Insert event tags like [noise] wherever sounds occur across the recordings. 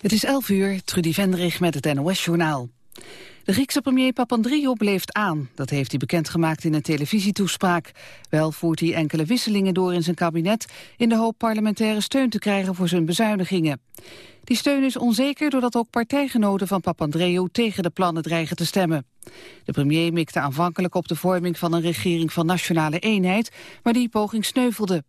Het is 11 uur, Trudy Vendrig met het NOS-journaal. De Griekse premier Papandreou bleef aan. Dat heeft hij bekendgemaakt in een televisietoespraak. Wel voert hij enkele wisselingen door in zijn kabinet... in de hoop parlementaire steun te krijgen voor zijn bezuinigingen. Die steun is onzeker doordat ook partijgenoten van Papandreou... tegen de plannen dreigen te stemmen. De premier mikte aanvankelijk op de vorming van een regering van nationale eenheid... maar die poging sneuvelde.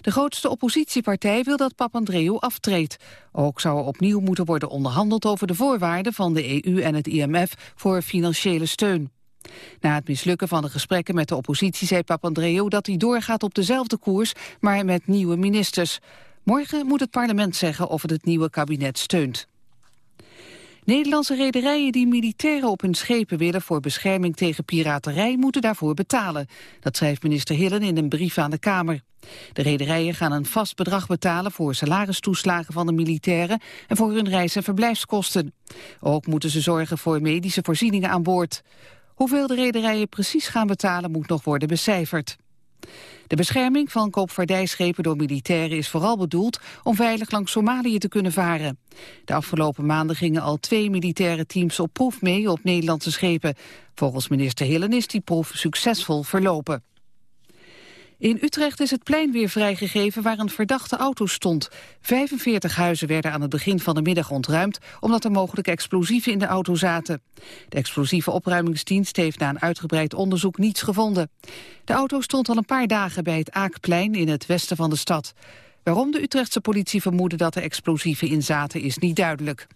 De grootste oppositiepartij wil dat Papandreou aftreedt. Ook zou er opnieuw moeten worden onderhandeld over de voorwaarden van de EU en het IMF voor financiële steun. Na het mislukken van de gesprekken met de oppositie zei Papandreou dat hij doorgaat op dezelfde koers, maar met nieuwe ministers. Morgen moet het parlement zeggen of het het nieuwe kabinet steunt. Nederlandse rederijen die militairen op hun schepen willen voor bescherming tegen piraterij moeten daarvoor betalen. Dat schrijft minister Hillen in een brief aan de Kamer. De rederijen gaan een vast bedrag betalen voor salaristoeslagen van de militairen en voor hun reis- en verblijfskosten. Ook moeten ze zorgen voor medische voorzieningen aan boord. Hoeveel de rederijen precies gaan betalen moet nog worden becijferd. De bescherming van koopvaardijschepen door militairen is vooral bedoeld om veilig langs Somalië te kunnen varen. De afgelopen maanden gingen al twee militaire teams op proef mee op Nederlandse schepen. Volgens minister Hillen is die proef succesvol verlopen. In Utrecht is het plein weer vrijgegeven waar een verdachte auto stond. 45 huizen werden aan het begin van de middag ontruimd... omdat er mogelijk explosieven in de auto zaten. De explosieve opruimingsdienst heeft na een uitgebreid onderzoek niets gevonden. De auto stond al een paar dagen bij het Aakplein in het westen van de stad. Waarom de Utrechtse politie vermoedde dat er explosieven in zaten is niet duidelijk.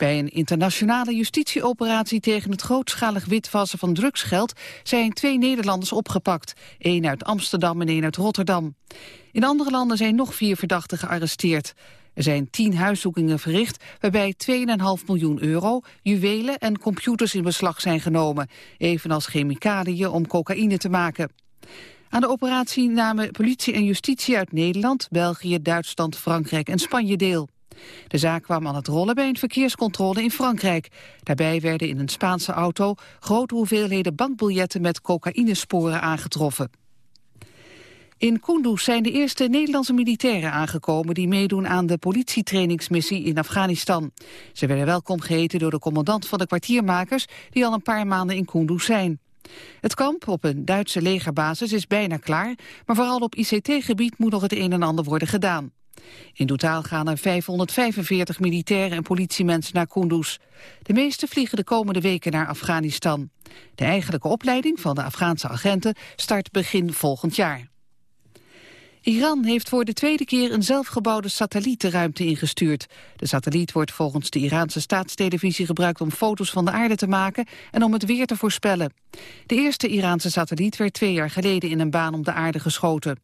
Bij een internationale justitieoperatie tegen het grootschalig witwassen van drugsgeld zijn twee Nederlanders opgepakt. één uit Amsterdam en één uit Rotterdam. In andere landen zijn nog vier verdachten gearresteerd. Er zijn tien huiszoekingen verricht waarbij 2,5 miljoen euro, juwelen en computers in beslag zijn genomen. Evenals chemicaliën om cocaïne te maken. Aan de operatie namen politie en justitie uit Nederland, België, Duitsland, Frankrijk en Spanje deel. De zaak kwam aan het rollen bij een verkeerscontrole in Frankrijk. Daarbij werden in een Spaanse auto grote hoeveelheden bankbiljetten met cocaïnesporen aangetroffen. In Kunduz zijn de eerste Nederlandse militairen aangekomen die meedoen aan de politietrainingsmissie in Afghanistan. Ze werden welkom geheten door de commandant van de kwartiermakers die al een paar maanden in Kunduz zijn. Het kamp op een Duitse legerbasis is bijna klaar, maar vooral op ICT-gebied moet nog het een en ander worden gedaan. In totaal gaan er 545 militairen en politiemensen naar Kunduz. De meeste vliegen de komende weken naar Afghanistan. De eigenlijke opleiding van de Afghaanse agenten start begin volgend jaar. Iran heeft voor de tweede keer een zelfgebouwde satelliet de ruimte ingestuurd. De satelliet wordt volgens de Iraanse staatstelevisie gebruikt om foto's van de aarde te maken en om het weer te voorspellen. De eerste Iraanse satelliet werd twee jaar geleden in een baan om de aarde geschoten.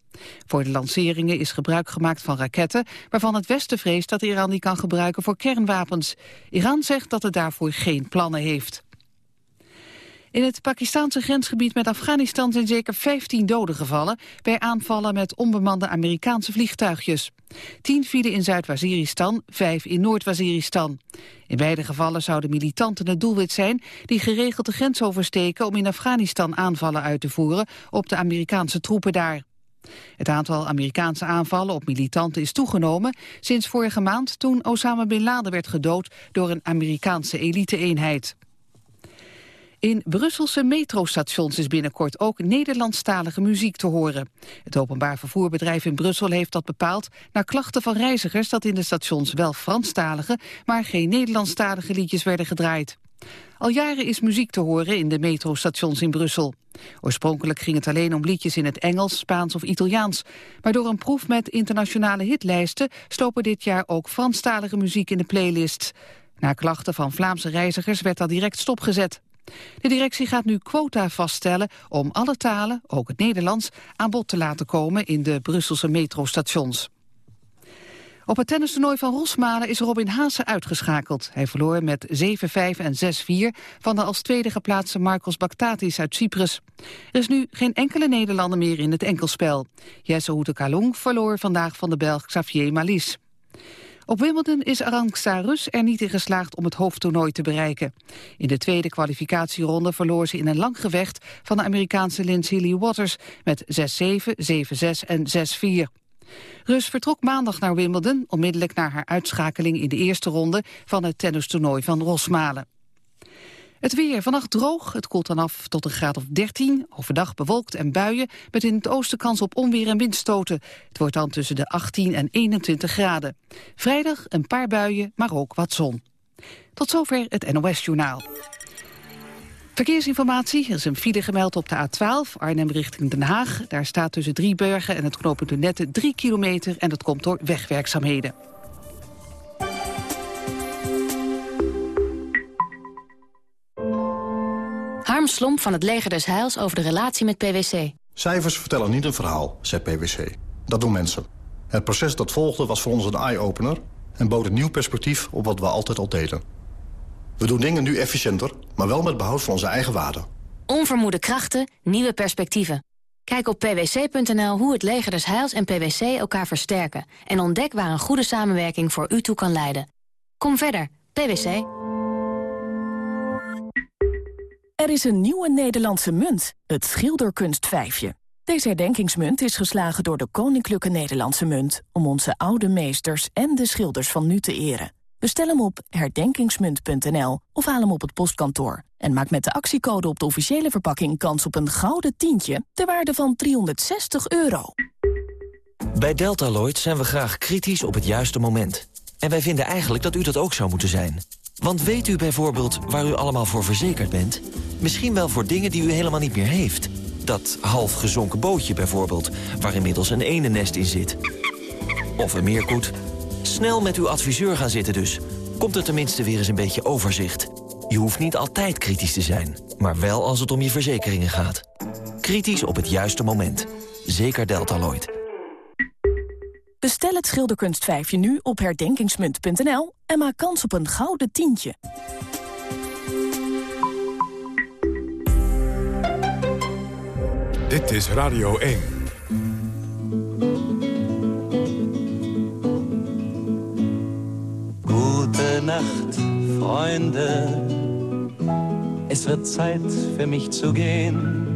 Voor de lanceringen is gebruik gemaakt van raketten, waarvan het Westen vreest dat Iran die kan gebruiken voor kernwapens. Iran zegt dat het daarvoor geen plannen heeft. In het Pakistanse grensgebied met Afghanistan zijn zeker 15 doden gevallen bij aanvallen met onbemande Amerikaanse vliegtuigjes. Tien vielen in Zuid-Waziristan, vijf in Noord-Waziristan. In beide gevallen zouden militanten het doelwit zijn die geregeld de grens oversteken om in Afghanistan aanvallen uit te voeren op de Amerikaanse troepen daar. Het aantal Amerikaanse aanvallen op militanten is toegenomen sinds vorige maand toen Osama Bin Laden werd gedood door een Amerikaanse elite-eenheid. In Brusselse metrostations is binnenkort ook Nederlandstalige muziek te horen. Het openbaar vervoerbedrijf in Brussel heeft dat bepaald... naar klachten van reizigers dat in de stations wel Franstalige... maar geen Nederlandstalige liedjes werden gedraaid. Al jaren is muziek te horen in de metrostations in Brussel. Oorspronkelijk ging het alleen om liedjes in het Engels, Spaans of Italiaans. Maar door een proef met internationale hitlijsten... slopen dit jaar ook Franstalige muziek in de playlist. Na klachten van Vlaamse reizigers werd dat direct stopgezet. De directie gaat nu quota vaststellen om alle talen, ook het Nederlands, aan bod te laten komen in de Brusselse metrostations. Op het tennistoernooi van Rosmalen is Robin Haase uitgeschakeld. Hij verloor met 7-5 en 6-4 van de als tweede geplaatste Marcos Baktatis uit Cyprus. Er is nu geen enkele Nederlander meer in het enkelspel. Jesse Hoete Kalong verloor vandaag van de Belg Xavier Malis. Op Wimbledon is Arantxa Rus er niet in geslaagd om het hoofdtoernooi te bereiken. In de tweede kwalificatieronde verloor ze in een lang gevecht van de Amerikaanse Lindsay Lee Waters met 6-7, 7-6 en 6-4. Rus vertrok maandag naar Wimbledon, onmiddellijk na haar uitschakeling in de eerste ronde van het tennistoernooi van Rosmalen. Het weer vannacht droog, het koelt dan af tot een graad of 13. Overdag bewolkt en buien, met in het oosten kans op onweer en windstoten. Het wordt dan tussen de 18 en 21 graden. Vrijdag een paar buien, maar ook wat zon. Tot zover het NOS-journaal. Verkeersinformatie. Er is een file gemeld op de A12, Arnhem richting Den Haag. Daar staat tussen Driebergen en het knooppunt de Nette 3 kilometer... en dat komt door wegwerkzaamheden. Harm Slomp van het Leger des Heils over de relatie met PwC. Cijfers vertellen niet een verhaal, zei PwC. Dat doen mensen. Het proces dat volgde was voor ons een eye-opener... en bood een nieuw perspectief op wat we altijd al deden. We doen dingen nu efficiënter, maar wel met behoud van onze eigen waarden. Onvermoede krachten, nieuwe perspectieven. Kijk op pwc.nl hoe het leger des Heils en PwC elkaar versterken... en ontdek waar een goede samenwerking voor u toe kan leiden. Kom verder, PwC. Er is een nieuwe Nederlandse munt, het schilderkunstvijfje. Deze herdenkingsmunt is geslagen door de Koninklijke Nederlandse Munt... om onze oude meesters en de schilders van nu te eren. Bestel hem op herdenkingsmunt.nl of haal hem op het postkantoor. En maak met de actiecode op de officiële verpakking kans op een gouden tientje... ter waarde van 360 euro. Bij Deltaloid zijn we graag kritisch op het juiste moment. En wij vinden eigenlijk dat u dat ook zou moeten zijn. Want weet u bijvoorbeeld waar u allemaal voor verzekerd bent? Misschien wel voor dingen die u helemaal niet meer heeft. Dat half gezonken bootje bijvoorbeeld, waar inmiddels een enennest in zit. Of een meerkoet. Snel met uw adviseur gaan zitten dus. Komt er tenminste weer eens een beetje overzicht. Je hoeft niet altijd kritisch te zijn, maar wel als het om je verzekeringen gaat. Kritisch op het juiste moment. Zeker Deltaloid. Bestel het schilderkunstvijfje nu op herdenkingsmunt.nl en maak kans op een gouden tientje. Dit is Radio 1. Gute Nacht, Freunde. Es wird Zeit für mich zu gehen.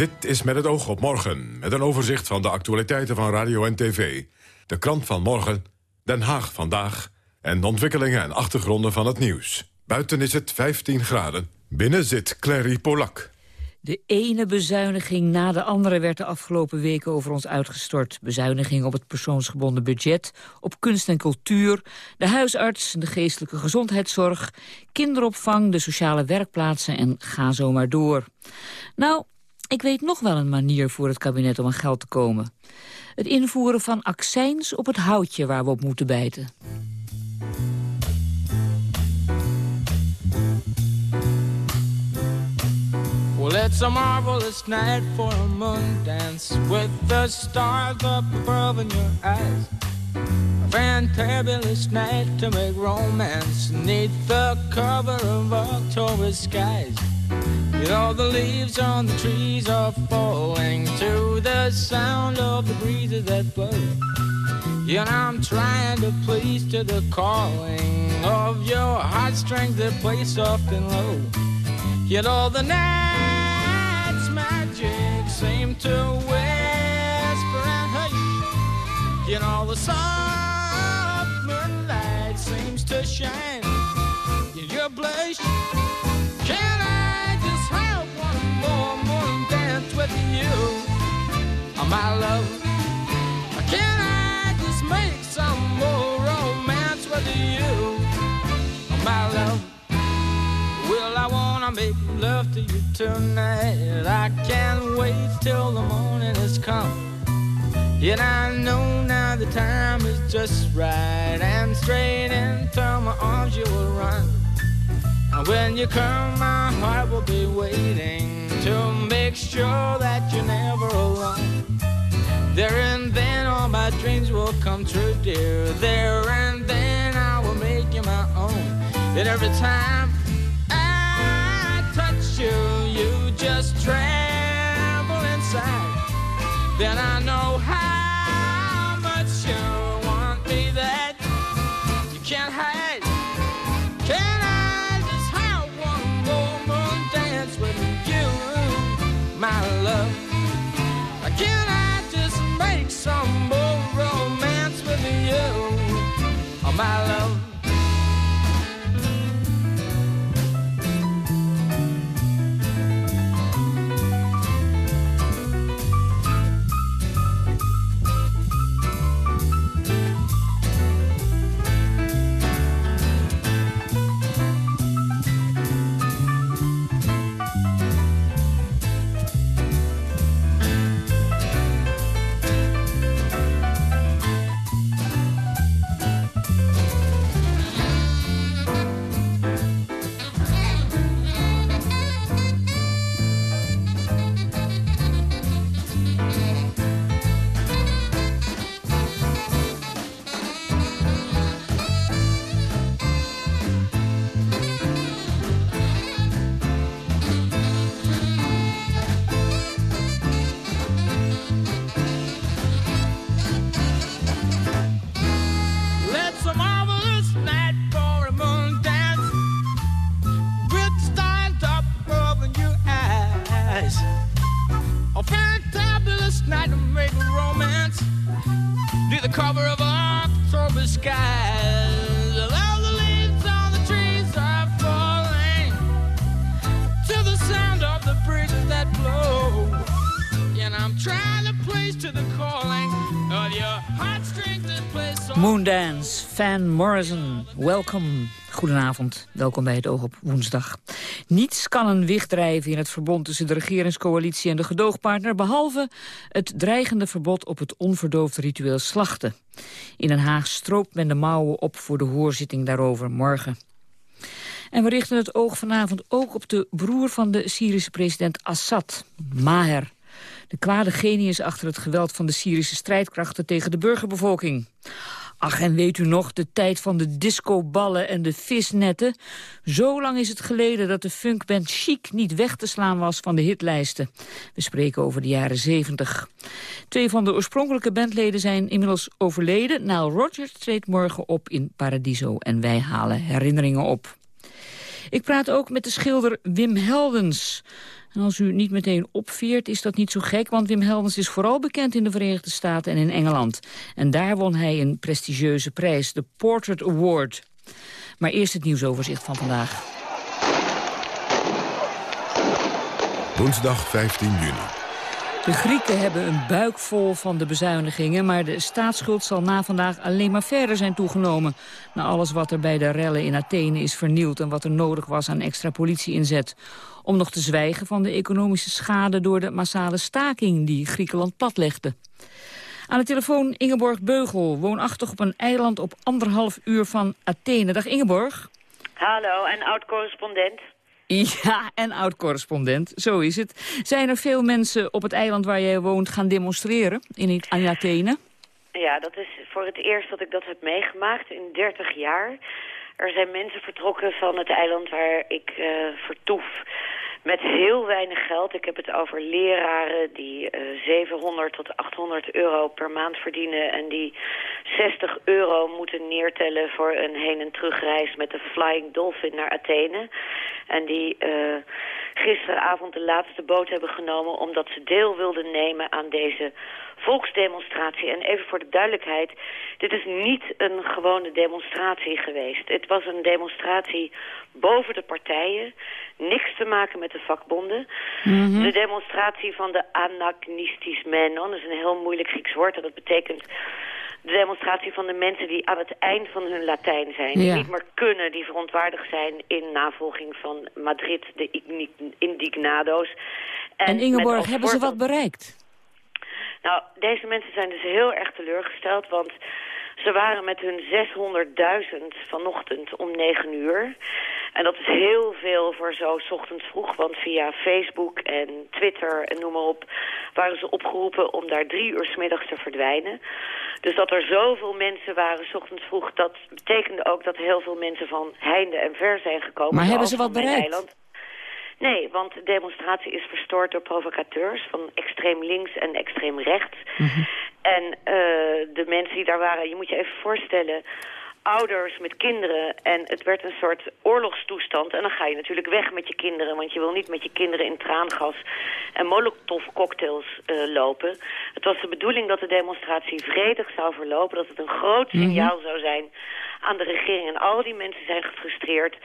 Dit is met het oog op morgen, met een overzicht van de actualiteiten van radio en tv. De krant van morgen, Den Haag vandaag en de ontwikkelingen en achtergronden van het nieuws. Buiten is het 15 graden, binnen zit Clary Polak. De ene bezuiniging na de andere werd de afgelopen weken over ons uitgestort. Bezuiniging op het persoonsgebonden budget, op kunst en cultuur... de huisarts, de geestelijke gezondheidszorg... kinderopvang, de sociale werkplaatsen en ga zo maar door. Nou, ik weet nog wel een manier voor het kabinet om aan geld te komen. Het invoeren van accijns op het houtje waar we op moeten bijten. Well, it's a marvelous night for a moon dance with the stars up above in your eyes. A fantabulous night to make romance neath the cover of October skies. You know the leaves on the trees are falling to the sound of the breezes that blow. And I'm trying to please to the calling of your heartstrings that play soft and low. Yet all the night's magic seem to whisper and hush. You know the soft moonlight seems to shine my love? Can I just make some more romance with you, oh, my love? Well, I wanna make love to you tonight. I can't wait till the morning has come. And I know now the time is just right, and straight into my arms you will run. And when you come, my heart will be waiting to make sure that you're never alone. There and then all my dreams will come true, dear. There and then I will make you my own. And every time I touch you, you just tremble inside. Then I know how much you want me that you can't hide. Some more romance with you, my love? Van Morrison, welkom. Goedenavond, welkom bij het Oog op woensdag. Niets kan een wicht drijven in het verbond tussen de regeringscoalitie en de gedoogpartner... behalve het dreigende verbod op het onverdoofd ritueel slachten. In Den Haag stroopt men de mouwen op voor de hoorzitting daarover morgen. En we richten het oog vanavond ook op de broer van de Syrische president Assad, Maher. De kwade genius achter het geweld van de Syrische strijdkrachten tegen de burgerbevolking. Ach, en weet u nog, de tijd van de discoballen en de visnetten? Zo lang is het geleden dat de funkband Chic niet weg te slaan was van de hitlijsten. We spreken over de jaren 70. Twee van de oorspronkelijke bandleden zijn inmiddels overleden. Nile Rodgers treedt morgen op in Paradiso en wij halen herinneringen op. Ik praat ook met de schilder Wim Heldens. En als u niet meteen opveert, is dat niet zo gek... want Wim Heldens is vooral bekend in de Verenigde Staten en in Engeland. En daar won hij een prestigieuze prijs, de Portrait Award. Maar eerst het nieuwsoverzicht van vandaag. Woensdag 15 juni. De Grieken hebben een buik vol van de bezuinigingen... maar de staatsschuld zal na vandaag alleen maar verder zijn toegenomen... na alles wat er bij de rellen in Athene is vernield... en wat er nodig was aan extra politieinzet. Om nog te zwijgen van de economische schade... door de massale staking die Griekenland platlegde. Aan de telefoon Ingeborg Beugel, woonachtig op een eiland... op anderhalf uur van Athene. Dag Ingeborg. Hallo, en oud-correspondent. Ja, en oud-correspondent, zo is het. Zijn er veel mensen op het eiland waar jij woont gaan demonstreren in, Athene? Ja, dat is voor het eerst dat ik dat heb meegemaakt in 30 jaar. Er zijn mensen vertrokken van het eiland waar ik uh, vertoef met heel weinig geld. Ik heb het over leraren die uh, 700 tot 800 euro per maand verdienen... en die 60 euro moeten neertellen voor een heen- en terugreis met de Flying Dolphin naar Athene. En die uh, gisteravond de laatste boot hebben genomen... omdat ze deel wilden nemen aan deze volksdemonstratie. En even voor de duidelijkheid, dit is niet een gewone demonstratie geweest. Het was een demonstratie boven de partijen. Niks te maken met de vakbonden. Mm -hmm. De demonstratie van de anachnistismenon, dat is een heel moeilijk Grieks woord. En dat betekent de demonstratie van de mensen die aan het eind van hun Latijn zijn. Ja. Die niet meer kunnen, die verontwaardigd zijn in navolging van Madrid, de indignado's. En, en Ingeborg, hebben ze wat bereikt? Nou, deze mensen zijn dus heel erg teleurgesteld, want ze waren met hun 600.000 vanochtend om 9 uur. En dat is heel veel voor zo ochtends vroeg, want via Facebook en Twitter en noem maar op... waren ze opgeroepen om daar drie uur s middags te verdwijnen. Dus dat er zoveel mensen waren 's ochtends vroeg... dat betekende ook dat heel veel mensen van heinde en ver zijn gekomen. Maar hebben ze wat bereikt? Nee, want de demonstratie is verstoord door provocateurs... van extreem links en extreem rechts. En eh, de mensen die daar waren, je moet je even voorstellen... ouders met kinderen en het werd een soort oorlogstoestand... en dan ga je natuurlijk weg met je kinderen... want je wil niet met je kinderen in traangas en molotovcocktails eh lopen. Het was de bedoeling dat de demonstratie vredig zou verlopen... dat het een groot signaal zou zijn aan de regering. En al die mensen zijn gefrustreerd...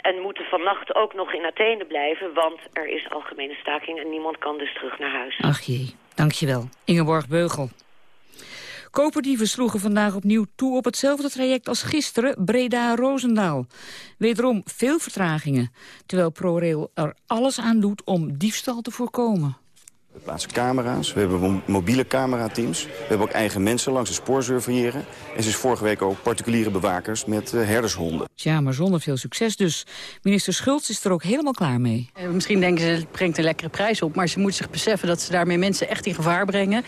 En moeten vannacht ook nog in Athene blijven, want er is algemene staking en niemand kan dus terug naar huis. Ach jee, dankjewel. Ingeborg Beugel. Koperdieven sloegen vandaag opnieuw toe op hetzelfde traject als gisteren, Breda-Rozendaal. Wederom veel vertragingen, terwijl ProRail er alles aan doet om diefstal te voorkomen. We plaatsen camera's, we hebben mo- mobiele camerateams. We hebben ook eigen mensen langs de spoor surveilleren. En sinds vorige week ook particuliere bewakers met eh, herdershonden. Tja, maar zonder veel succes dus. Minister Schultz is er ook helemaal klaar mee. Eh, Misschien denken ze, het brengt een lekkere prijs op... maar ze moeten zich beseffen dat ze daarmee mensen echt in gevaar brengen.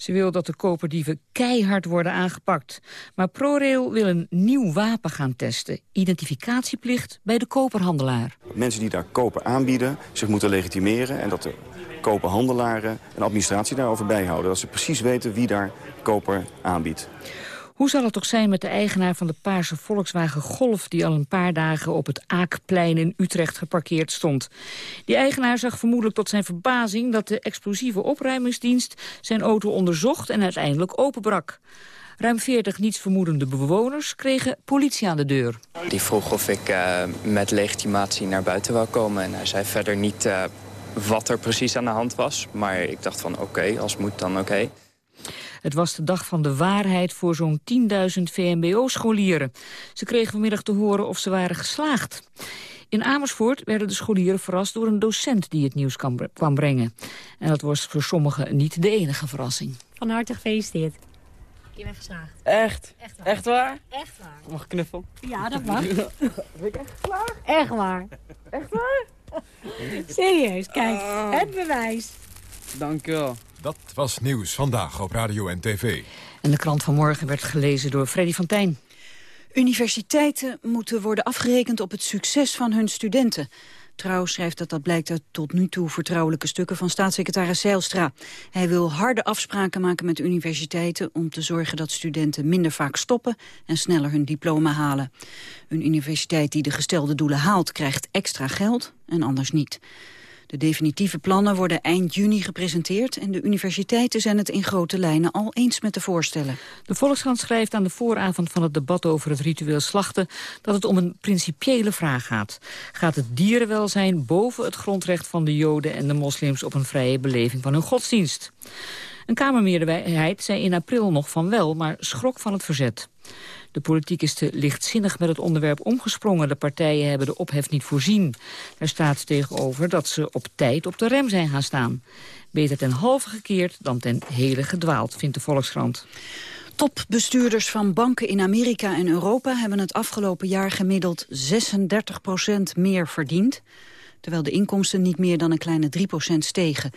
Ze wil dat de koperdieven keihard worden aangepakt. Maar ProRail wil een nieuw wapen gaan testen. Identificatieplicht bij de koperhandelaar. Mensen die daar koper aanbieden zich moeten legitimeren... en dat de koperhandelaren en administratie daarover bijhouden. Dat ze precies weten wie daar koper aanbiedt. Hoe zal het toch zijn met de eigenaar van de paarse Volkswagen Golf... die al een paar dagen op het Aakplein in Utrecht geparkeerd stond? Die eigenaar zag vermoedelijk tot zijn verbazing... dat de explosieve opruimingsdienst zijn auto onderzocht en uiteindelijk openbrak. Ruim 40 nietsvermoedende bewoners kregen politie aan de deur. Die vroeg of ik eh, met legitimatie naar buiten wou komen. En hij zei verder niet eh, wat er precies aan de hand was. Maar ik dacht van oké, als moet dan oké. Het was de dag van de waarheid voor zo'n 10.000 VMBO-scholieren. Ze kregen vanmiddag te horen of ze waren geslaagd. In Amersfoort werden de scholieren verrast door een docent die het nieuws kwam brengen. En dat was voor sommigen niet de enige verrassing. Van harte gefeliciteerd. Je bent geslaagd. Echt? Echt waar. Echt waar? Echt waar. Mag ik knuffel? Ja, dat mag. [laughs] Ben ik echt klaar? Echt waar. Echt waar? [laughs] Serieus, kijk. Het bewijs. Dank u wel. Dat was Nieuws Vandaag op Radio en TV. En de krant van morgen werd gelezen door Freddy van Tijn. Universiteiten moeten worden afgerekend op het succes van hun studenten. Trouw schrijft dat dat blijkt uit tot nu toe vertrouwelijke stukken van staatssecretaris Zijlstra. Hij wil harde afspraken maken met universiteiten om te zorgen dat studenten minder vaak stoppen en sneller hun diploma halen. Een universiteit die de gestelde doelen haalt krijgt extra geld en anders niet. De definitieve plannen worden eind juni gepresenteerd... en de universiteiten zijn het in grote lijnen al eens met de voorstellen. De Volkskrant schrijft aan de vooravond van het debat over het ritueel slachten... dat het om een principiële vraag gaat. Gaat het dierenwelzijn boven het grondrecht van de Joden en de moslims... op een vrije beleving van hun godsdienst? Een Kamermeerderheid zei in april nog van wel, maar schrok van het verzet. De politiek is te lichtzinnig met het onderwerp omgesprongen. De partijen hebben de ophef niet voorzien. Daar staat tegenover dat ze op tijd op de rem zijn gaan staan. Beter ten halve gekeerd dan ten hele gedwaald, vindt de Volkskrant. Topbestuurders van banken in Amerika en Europa hebben het afgelopen jaar gemiddeld 36% meer verdiend terwijl de inkomsten niet meer dan een kleine 3% stegen.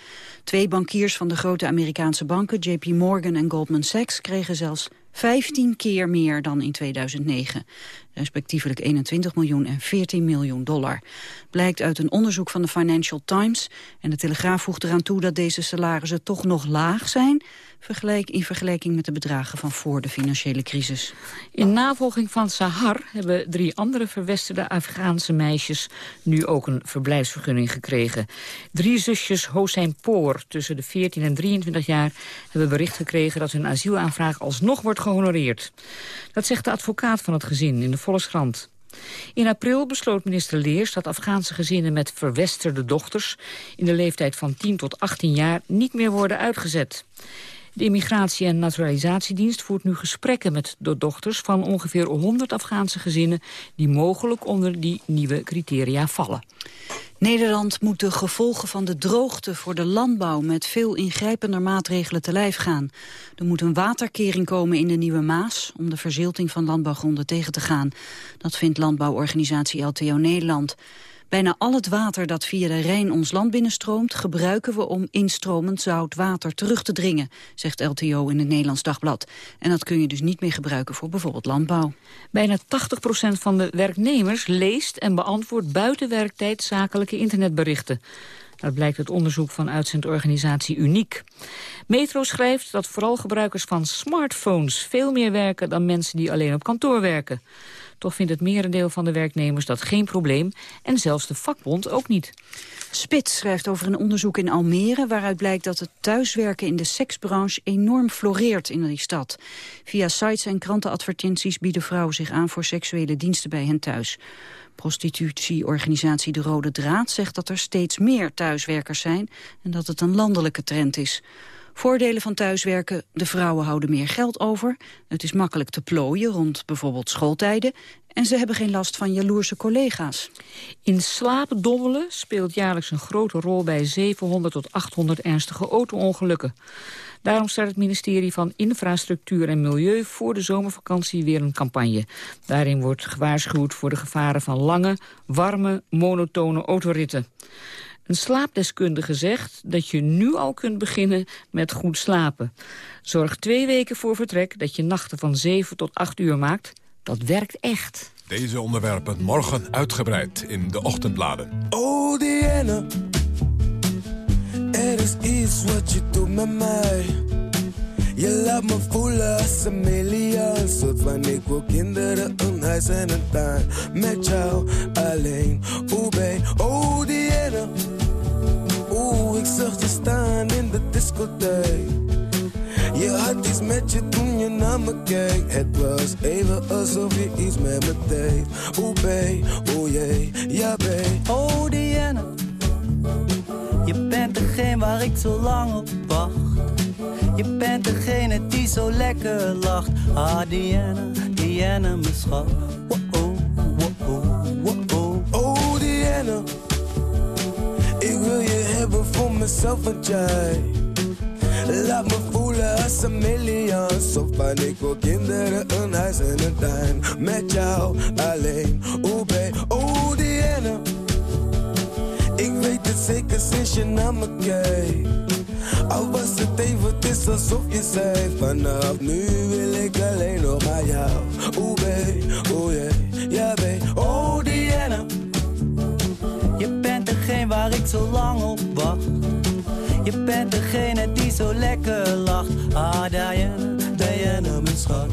Twee bankiers van de grote Amerikaanse banken, JP Morgan en Goldman Sachs, kregen zelfs 15 keer meer dan in 2009. Respectievelijk 21 miljoen en 14 miljoen dollar. Blijkt uit een onderzoek van de Financial Times. En de Telegraaf voegt eraan toe dat deze salarissen toch nog laag zijn... In vergelijking met de bedragen van voor de financiële crisis. In navolging van Sahar hebben drie andere verwesterde Afghaanse meisjes nu ook een verblijfsvergunning gekregen. Drie zusjes Hossein Poor tussen de 14 en 23 jaar hebben bericht gekregen dat hun asielaanvraag alsnog wordt gehonoreerd. Dat zegt de advocaat van het gezin in de Volkskrant. In april besloot minister Leers dat Afghaanse gezinnen met verwesterde dochters in de leeftijd van 10 tot 18 jaar niet meer worden uitgezet. De Immigratie- en Naturalisatiedienst voert nu gesprekken met de dochters van ongeveer 100 Afghaanse gezinnen die mogelijk onder die nieuwe criteria vallen. Nederland moet de gevolgen van de droogte voor de landbouw met veel ingrijpender maatregelen te lijf gaan. Er moet een waterkering komen in de Nieuwe Maas om de verzilting van landbouwgronden tegen te gaan. Dat vindt landbouworganisatie LTO Nederland. Bijna al het water dat via de Rijn ons land binnenstroomt... gebruiken we om instromend zout water terug te dringen... zegt LTO in het Nederlands Dagblad. En dat kun je dus niet meer gebruiken voor bijvoorbeeld landbouw. Bijna 80% van de werknemers leest en beantwoordt buiten werktijd zakelijke internetberichten. Dat blijkt uit onderzoek van uitzendorganisatie Uniek. Metro schrijft dat vooral gebruikers van smartphones veel meer werken dan mensen die alleen op kantoor werken. Toch vindt het merendeel van de werknemers dat geen probleem en zelfs de vakbond ook niet. Spits schrijft over een onderzoek in Almere... waaruit blijkt dat het thuiswerken in de seksbranche enorm floreert in die stad. Via sites en krantenadvertenties bieden vrouwen zich aan... voor seksuele diensten bij hen thuis. Prostitutieorganisatie De Rode Draad zegt dat er steeds meer thuiswerkers zijn... en dat het een landelijke trend is. Voordelen van thuiswerken, de vrouwen houden meer geld over. Het is makkelijk te plooien rond bijvoorbeeld schooltijden. En ze hebben geen last van jaloerse collega's. In slaapdommelen speelt jaarlijks een grote rol bij 700 tot 800 ernstige auto-ongelukken. Daarom start het ministerie van Infrastructuur en Milieu voor de zomervakantie weer een campagne. Daarin wordt gewaarschuwd voor de gevaren van lange, warme, monotone autoritten. Een slaapdeskundige zegt dat je nu al kunt beginnen met goed slapen. Zorg twee weken voor vertrek dat je nachten van 7 tot 8 uur maakt. Dat werkt echt. Deze onderwerpen morgen uitgebreid in de ochtendbladen. Oh Diana, er is iets wat je doet met mij. Je laat me voelen als een miljoen. Soort van ik wil kinderen, een huis en een tuin. Met jou alleen, oeh babe, oh Diana. Oeh, ik zag je staan in de discotheek. Je had iets met je toen je naar me keek. Het was even alsof je iets met me deed. Oeh babe, oeh jee, ja babe. Oh Diana, je bent degene waar ik zo lang op wacht. Je bent degene die zo lekker lacht. Ah, Diana, Diana, mijn schat. Oh, oh, oh, oh, oh. Oh, Diana. Ik wil je hebben voor mezelf, want jij... Laat me voelen als een miljoen. Zo van ik wil kinderen, een huis en een tuin. Met jou alleen. Oh, babe, oh, Diana. Ik weet het zeker sinds je naar me kijkt. Al was het even, is alsof je zei Vanaf nu wil ik alleen nog maar jou. Oeh oeh yeah, ja babe Oh Diana. Je bent degene waar ik zo lang op wacht. Je bent degene die zo lekker lacht. Ah Diana, Diana mijn schat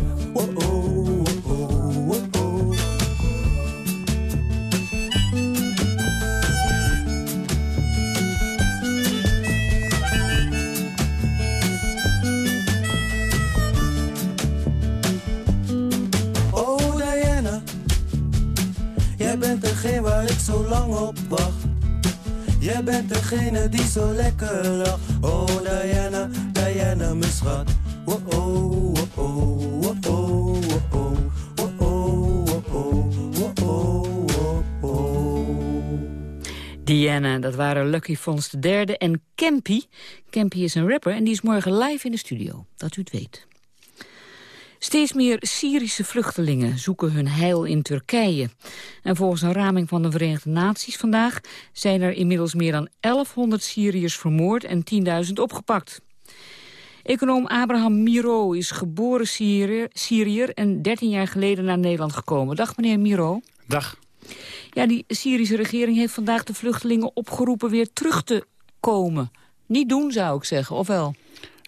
Jij bent degene die zo lekker lacht Oh Diana, Diana mijn schat Oh oh, oh oh, oh oh, oh oh Oh oh, oh oh, oh oh Diana, dat waren Lucky Fons de derde. En Campy, Campy is een rapper en die is morgen live in de studio. Dat u het weet. Steeds meer Syrische vluchtelingen zoeken hun heil in Turkije. En volgens een raming van de Verenigde Naties vandaag... zijn er inmiddels meer dan 1100 Syriërs vermoord en 10.000 opgepakt. Econoom Abraham Miro is geboren Syriër, Syriër en 13 jaar geleden naar Nederland gekomen. Dag meneer Miro. Dag. Ja, die Syrische regering heeft vandaag de vluchtelingen opgeroepen weer terug te komen. Niet doen, zou ik zeggen, of wel?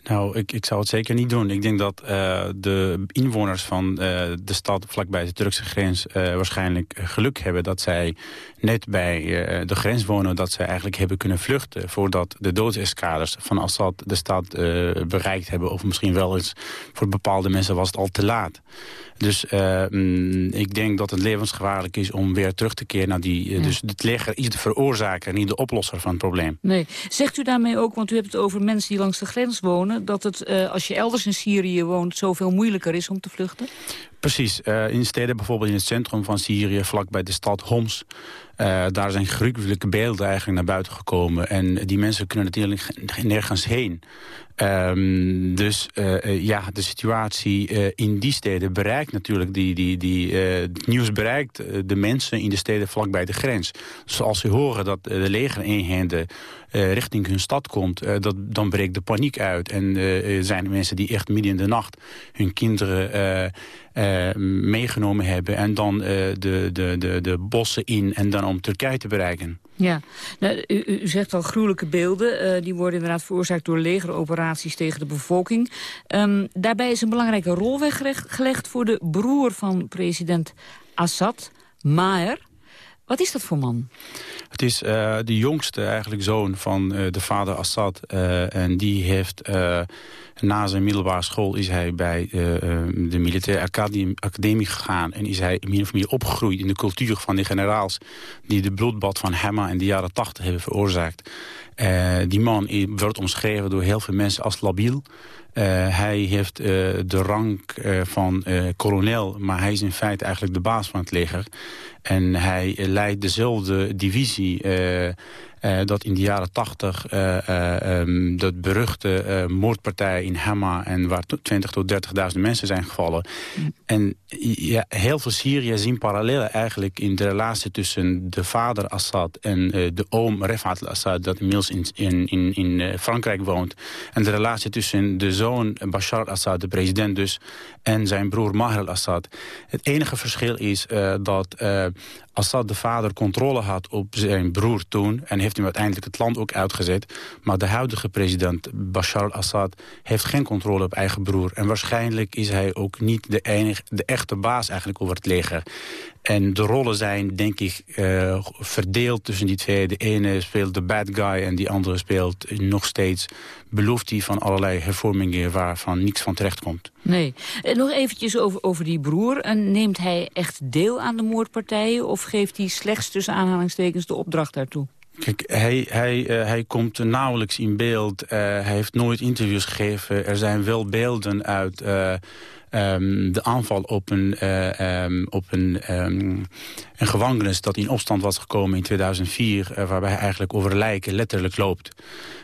Nou, ik, ik zou het zeker niet doen. Ik denk dat uh, de inwoners van uh, de stad vlakbij de Turkse grens uh, waarschijnlijk geluk hebben dat zij net bij de grens wonen, dat zij eigenlijk hebben kunnen vluchten voordat de doodseskaders van Assad de stad bereikt hebben. Of misschien wel eens voor bepaalde mensen was het al te laat. Dus mm, ik denk dat het levensgevaarlijk is om weer terug te keren naar die... Ja. Dus het leger is de veroorzaker, niet de oplosser van het probleem. Nee. Zegt u daarmee ook, want u hebt het over mensen die langs de grens wonen... dat het, uh, als je elders in Syrië woont, zoveel moeilijker is om te vluchten? Precies. Uh, in steden bijvoorbeeld in het centrum van Syrië, vlakbij de stad Homs... Uh, daar zijn gruwelijke beelden eigenlijk naar buiten gekomen. En die mensen kunnen natuurlijk nergens heen. Um, dus uh, ja, de situatie in die steden bereikt natuurlijk... Die, die, die, het nieuws bereikt de mensen in de steden vlakbij de grens. Dus als ze horen dat de legereenheden richting hun stad komt... dat, dan breekt de paniek uit. En er zijn mensen die echt midden in de nacht hun kinderen meegenomen hebben... en dan de, de, de, de bossen in en dan om Turkije te bereiken. Ja, nou, u, zegt al gruwelijke beelden. Uh, die worden inderdaad veroorzaakt door legeroperaties tegen de bevolking. Um, daarbij is een belangrijke rol weggelegd voor de broer van president Assad, Maher. Wat is dat voor man? Het is uh, de jongste eigenlijk zoon van uh, de vader Assad. Uh, en die heeft na zijn middelbare school is hij bij de militaire academie, gegaan. En is hij min of meer opgegroeid in de cultuur van de generaals... die de bloedbad van Hemma in de jaren tachtig hebben veroorzaakt. die man wordt omschreven door heel veel mensen als labiel. Uh, hij heeft uh, de rang uh, van kolonel, maar hij is in feite eigenlijk de baas van het leger. En hij leidt dezelfde divisie dat in de jaren tachtig um, dat beruchte moordpartij in Hama... en waar 20 tot 30.000 mensen zijn gevallen. Mm. En ja, heel veel Syrië zien parallellen eigenlijk in de relatie tussen de vader Assad... en de oom Refat al-Assad, dat inmiddels in, in, in, in Frankrijk woont. En de relatie tussen de zoon Bashar al-Assad, de president dus... en zijn broer Maher al-Assad. Het enige verschil is dat Assad de vader controle had op zijn broer toen... en heeft hem uiteindelijk het land ook uitgezet. Maar de huidige president Bashar al-Assad heeft geen controle op eigen broer. En waarschijnlijk is hij ook niet de, enige, de echte baas eigenlijk over het leger. En de rollen zijn, denk ik, uh, verdeeld tussen die twee. De ene speelt de bad guy en die andere speelt nog steeds... belooft hij van allerlei hervormingen waarvan niks van terecht komt. Nee. En nog eventjes over, over die broer. En neemt hij echt deel aan de moordpartijen... of geeft hij slechts tussen aanhalingstekens de opdracht daartoe? Kijk, hij, hij, uh, hij komt nauwelijks in beeld. Uh, hij heeft nooit interviews gegeven. Er zijn wel beelden uit... Uh, um, de aanval op een, uh, um, op een, um, een gevangenis dat in opstand was gekomen in 2004... Uh, waarbij hij eigenlijk over lijken letterlijk loopt.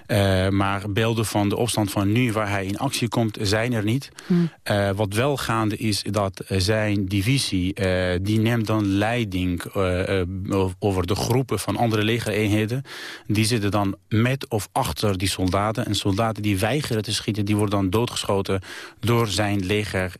Uh, maar beelden van de opstand van nu waar hij in actie komt zijn er niet. Uh, wat wel gaande is dat zijn divisie, die neemt dan leiding over de groepen van andere legereenheden. Die zitten dan met of achter die soldaten. En soldaten die weigeren te schieten, die worden dan doodgeschoten door zijn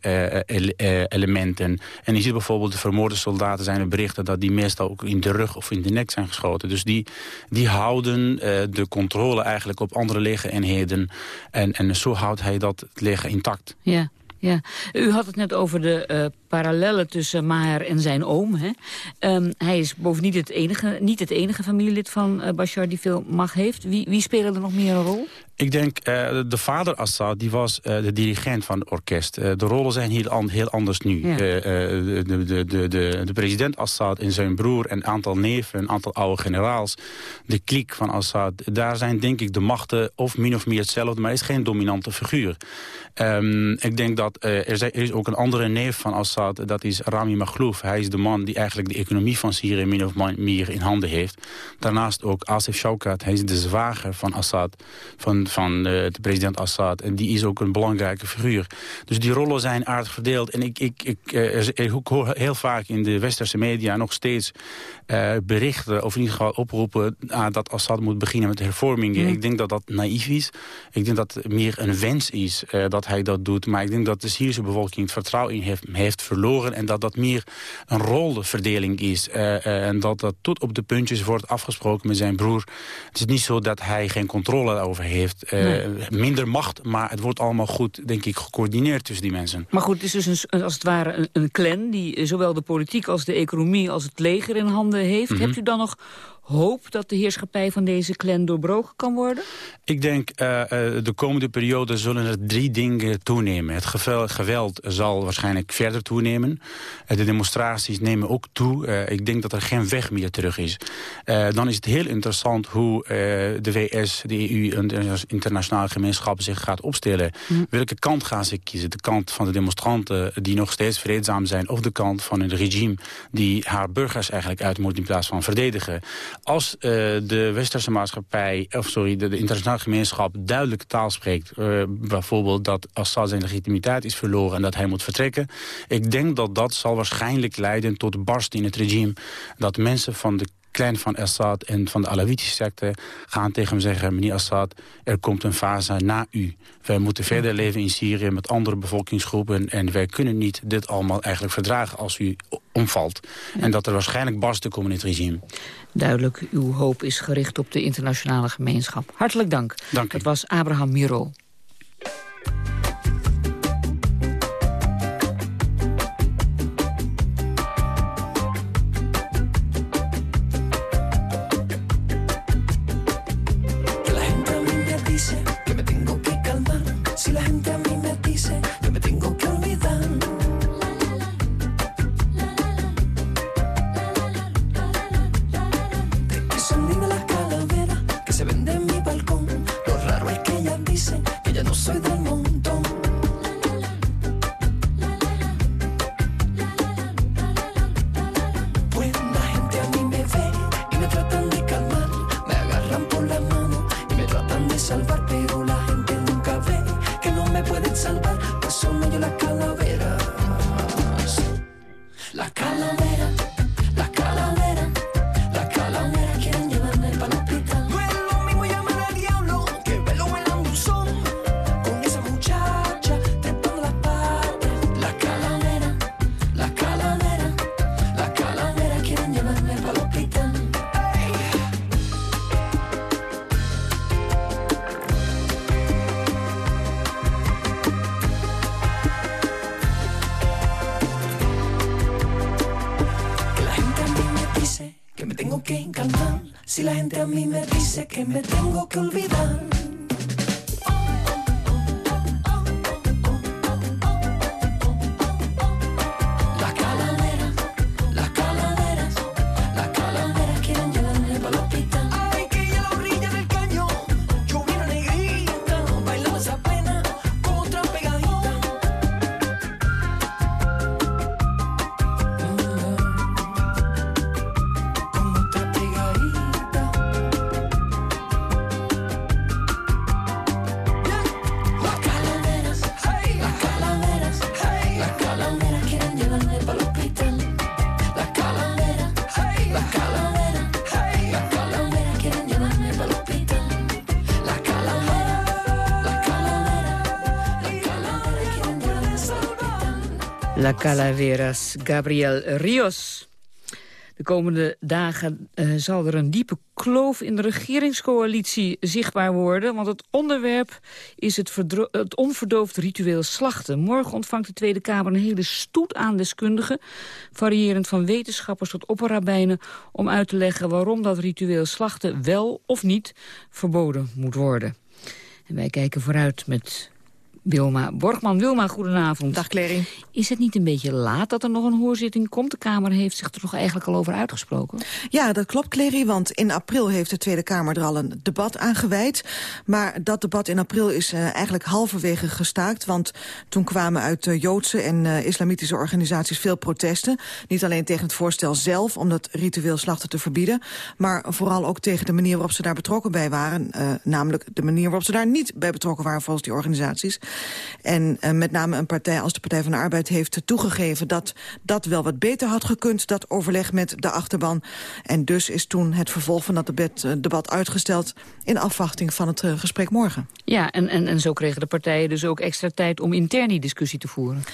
legerelementen. en je ziet bijvoorbeeld de vermoorde soldaten zijn er berichten dat die meestal ook in de rug of in de nek zijn geschoten. Dus die, die houden de controle eigenlijk op andere legereenheden. En, en zo houdt hij dat leger intact. Ja. Ja, u had het net over de parallellen tussen Maher en zijn oom. Hè? Um, hij is bovendien het enige, niet het enige familielid van uh, Bashar die veel macht heeft. Wie, wie spelen er nog meer een rol? Ik denk, uh, de vader Assad, die was uh, de dirigent van het orkest. Uh, de rollen zijn heel, an heel anders nu. Ja. de, de, de, de, de president Assad en zijn broer, een aantal neven, een aantal oude generaals. De kliek van Assad, daar zijn denk ik de machten of min of meer hetzelfde, maar is geen dominante figuur. Um, ik denk dat er, er, is ook een andere neef van Assad, dat is Rami Maghlouf. Hij is de man die eigenlijk de economie van Syrië min of meer in handen heeft. Daarnaast ook Asif Shaukat, hij is de zwager van Assad, van van uh, de president Assad. En die is ook een belangrijke figuur. Dus die rollen zijn aardig verdeeld. En ik, ik, ik, uh, ik hoor heel vaak in de westerse media nog steeds uh, berichten... of in ieder geval oproepen dat Assad moet beginnen met hervormingen. Mm. Ik denk dat dat naïef is. Ik denk dat het meer een wens is dat hij dat doet. Maar ik denk dat de Syrische bevolking het vertrouwen in heeft, heeft verloren... en dat dat meer een rolverdeling is. en dat dat tot op de puntjes wordt afgesproken met zijn broer. Het is niet zo dat hij geen controle daarover heeft. Nee. Minder macht, maar het wordt allemaal goed, denk ik, gecoördineerd tussen die mensen. Maar goed, het is dus een, als het ware een, een clan die zowel de politiek als de economie als het leger in handen heeft. Mm -hmm. Hebt u dan nog hoop dat de heerschappij van deze clan doorbroken kan worden? Ik denk, uh, de komende periode zullen er drie dingen toenemen. Het geweld zal waarschijnlijk verder toenemen. Uh, de demonstraties nemen ook toe. Uh, ik denk dat er geen weg meer terug is. dan is het heel interessant hoe de VS, de EU en de internationale gemeenschap zich gaat opstellen. Hm. Welke kant gaan ze kiezen? De kant van de demonstranten die nog steeds vreedzaam zijn... of de kant van een regime die haar burgers eigenlijk uit moet in plaats van verdedigen. Als de westerse maatschappij, of sorry, de, internationale gemeenschap duidelijke taal spreekt... Uh, bijvoorbeeld dat Assad zijn legitimiteit is verloren en dat hij moet vertrekken... ik denk dat dat zal waarschijnlijk leiden tot barst in het regime... dat mensen van de klein van Assad en van de Alawitische secte gaan tegen hem zeggen... meneer Assad, er komt een fase na u. Wij moeten verder leven in Syrië met andere bevolkingsgroepen... en wij kunnen niet dit allemaal eigenlijk verdragen als u omvalt. En dat er waarschijnlijk komen in het regime. Duidelijk, uw hoop is gericht op de internationale gemeenschap. Hartelijk dank. Dank u. Het was Abraham Miro. Que me tengo que olvidar. La Calaveras, Gabriel Rios. De komende dagen uh, zal er een diepe kloof in de regeringscoalitie zichtbaar worden. Want het onderwerp is het, het onverdoofd ritueel slachten. Morgen ontvangt de Tweede Kamer een hele stoet aan deskundigen... variërend van wetenschappers tot opperrabijnen... om uit te leggen waarom dat ritueel slachten wel of niet verboden moet worden. En wij kijken vooruit met Wilma Borgman. Wilma, goedenavond. Dag Clary. Is het niet een beetje laat dat er nog een hoorzitting komt? De Kamer heeft zich er toch eigenlijk al over uitgesproken? Ja, dat klopt Clary, want in april heeft de Tweede Kamer er al een debat aan gewijd. Maar dat debat in april is uh, eigenlijk halverwege gestaakt. Want toen kwamen uit uh, Joodse en uh, islamitische organisaties veel protesten. Niet alleen tegen het voorstel zelf om dat ritueel slachten te verbieden. Maar vooral ook tegen de manier waarop ze daar betrokken bij waren. namelijk de manier waarop ze daar niet bij betrokken waren volgens die organisaties. En uh, met name een partij als de Partij van de Arbeid heeft toegegeven... dat dat wel wat beter had gekund, dat overleg met de achterban. En dus is toen het vervolg van dat debat, uh, debat uitgesteld... in afwachting van het uh, gesprek morgen. Ja, en, en, en zo kregen de partijen dus ook extra tijd om intern die discussie te voeren.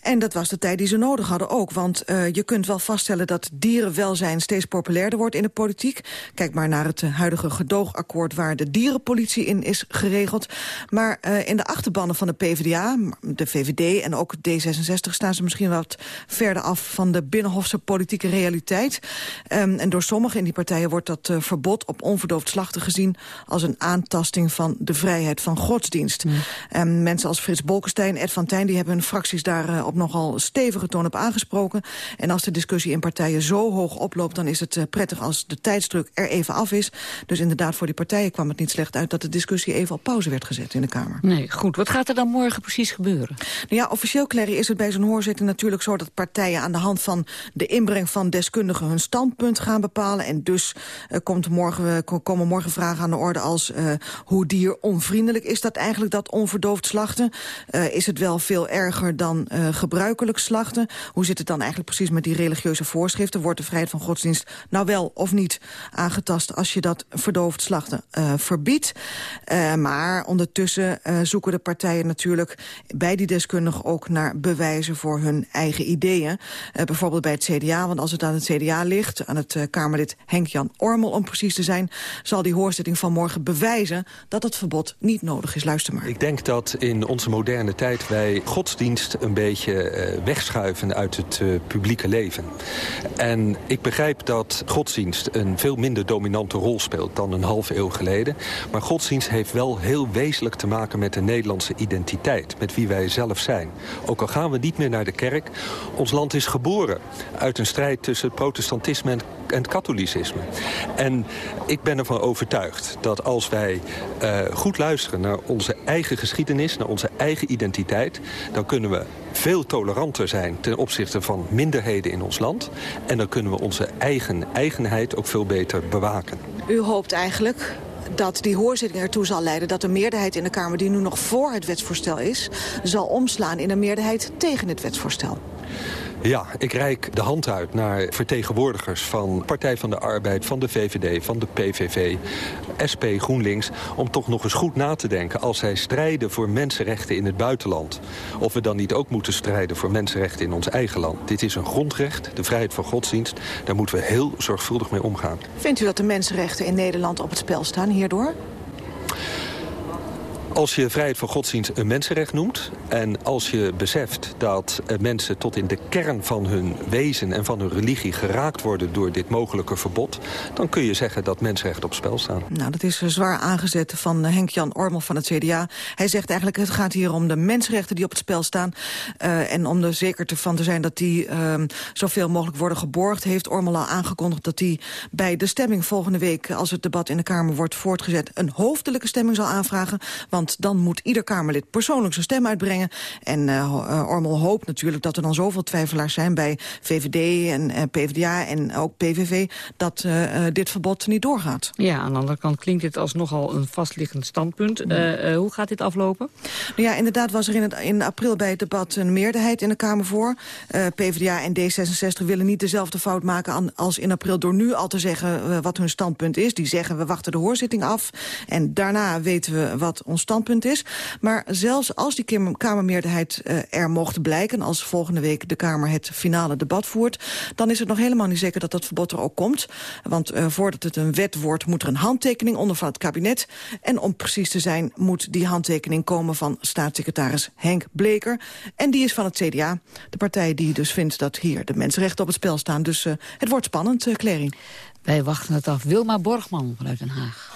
En dat was de tijd die ze nodig hadden ook. Want je kunt wel vaststellen dat dierenwelzijn steeds populairder wordt in de politiek. Kijk maar naar het huidige gedoogakkoord waar de dierenpolitie in is geregeld. Maar in de achterbannen van de PvdA, de VVD en ook D66 staan ze misschien wat verder af van de binnenhofse politieke realiteit. Um, en door sommigen in die partijen wordt dat uh, verbod op onverdoofd slachten gezien als een aantasting van de vrijheid van godsdienst. Mm. Um, mensen als Frits Bolkestein, Ed van Tijn, die hebben hun fracties daar uh, op nogal stevige toon op aangesproken. En als de discussie in partijen zo hoog oploopt, dan is het uh, prettig als de tijdsdruk er even af is. Dus inderdaad, voor die partijen kwam het niet slecht uit dat de discussie even op pauze werd gezet in de Kamer. Nee, goed. Wat gaat er dan morgen precies gebeuren? Nou ja, officieel, Clary, is het bij zo'n hoorzitting natuurlijk zo dat partijen aan de hand van de inbreng van deskundigen hun standpunt gaan bepalen. En dus uh, komt morgen, komen morgen vragen aan de orde als uh, hoe dieronvriendelijk is dat eigenlijk, dat onverdoofd slachten? Uh, is het wel veel erger dan uh, gebruikelijk slachten? Hoe zit het dan eigenlijk precies met die religieuze voorschriften? Wordt de vrijheid van godsdienst nou wel of niet aangetast als je dat verdoofd slachten uh, verbiedt? Uh, maar ondertussen uh, zoeken de partijen natuurlijk bij die deskundigen ook naar bewijzen voor hun eigen ideeën. Uh, bijvoorbeeld bij het CDA, want als het aan het CDA ligt, aan het uh, Kamerlid Henk-Jan Ormel om precies te zijn, zal die hoorzitting van morgen bewijzen dat het verbod niet nodig is. Luister maar. Ik denk dat in onze moderne tijd wij godsdienst een beetje uh, wegschuiven uit het uh, publieke leven. En ik begrijp dat godsdienst een veel minder dominante rol speelt dan een halve eeuw geleden. Maar godsdienst heeft wel heel wezenlijk te maken met de Nederlandse identiteit. Met wie wij zelf zijn. Ook al gaan we niet meer naar de kerk. Ons land is geboren uit een strijd tussen protestantisme en katholicisme. En ik ben ervan overtuigd dat als wij uh, goed luisteren naar onze eigen geschiedenis... naar onze eigen identiteit... dan kunnen we veel toleranter zijn ten opzichte van minderheden in ons land. En dan kunnen we onze eigen eigenheid ook veel beter bewaken. U hoopt eigenlijk dat die hoorzitting ertoe zal leiden dat de meerderheid in de Kamer... die nu nog voor het wetsvoorstel is, zal omslaan in een meerderheid tegen het wetsvoorstel. Ja, ik reik de hand uit naar vertegenwoordigers van Partij van de Arbeid, van de VVD, van de PVV, SP, GroenLinks, om toch nog eens goed na te denken als zij strijden voor mensenrechten in het buitenland. Of we dan niet ook moeten strijden voor mensenrechten in ons eigen land. Dit is een grondrecht, de vrijheid van godsdienst. Daar moeten we heel zorgvuldig mee omgaan. Vindt u dat de mensenrechten in Nederland op het spel staan hierdoor? Als je vrijheid van godsdienst een mensenrecht noemt... en als je beseft dat mensen tot in de kern van hun wezen... en van hun religie geraakt worden door dit mogelijke verbod... dan kun je zeggen dat mensenrechten op spel staan. Nou, dat is zwaar aangezet van Henk-Jan Ormel van het CDA. Hij zegt eigenlijk het gaat hier om de mensenrechten die op het spel staan... Uh, en om er zeker van te zijn dat die uh, zoveel mogelijk worden geborgd... heeft Ormel al aangekondigd dat hij bij de stemming volgende week... als het debat in de Kamer wordt voortgezet... een hoofdelijke stemming zal aanvragen... Want Want dan moet ieder Kamerlid persoonlijk zijn stem uitbrengen. En uh, Ormel hoopt natuurlijk dat er dan zoveel twijfelaars zijn... bij VVD en uh, PvdA en ook PVV... dat uh, dit verbod niet doorgaat. Ja, aan de andere kant klinkt dit als nogal een vastliggend standpunt. Uh, hoe gaat dit aflopen? Nou ja, inderdaad was er in, het, in april bij het debat een meerderheid in de Kamer voor. PvdA en D66 willen niet dezelfde fout maken als in april... door nu al te zeggen wat hun standpunt is. Die zeggen we wachten de hoorzitting af. En daarna weten we wat ons standpunt is. Maar zelfs als die Kamermeerderheid uh, er mocht blijken... als volgende week de Kamer het finale debat voert... dan is het nog helemaal niet zeker dat dat verbod er ook komt. Want uh, voordat het een wet wordt, moet er een handtekening onder van het kabinet. En om precies te zijn, moet die handtekening komen van staatssecretaris Henk Bleker. En die is van het CDA, de partij die dus vindt dat hier de mensenrechten op het spel staan. Dus uh, het wordt spannend, Clary. Wij wachten het af. Wilma Borgman vanuit Den Haag.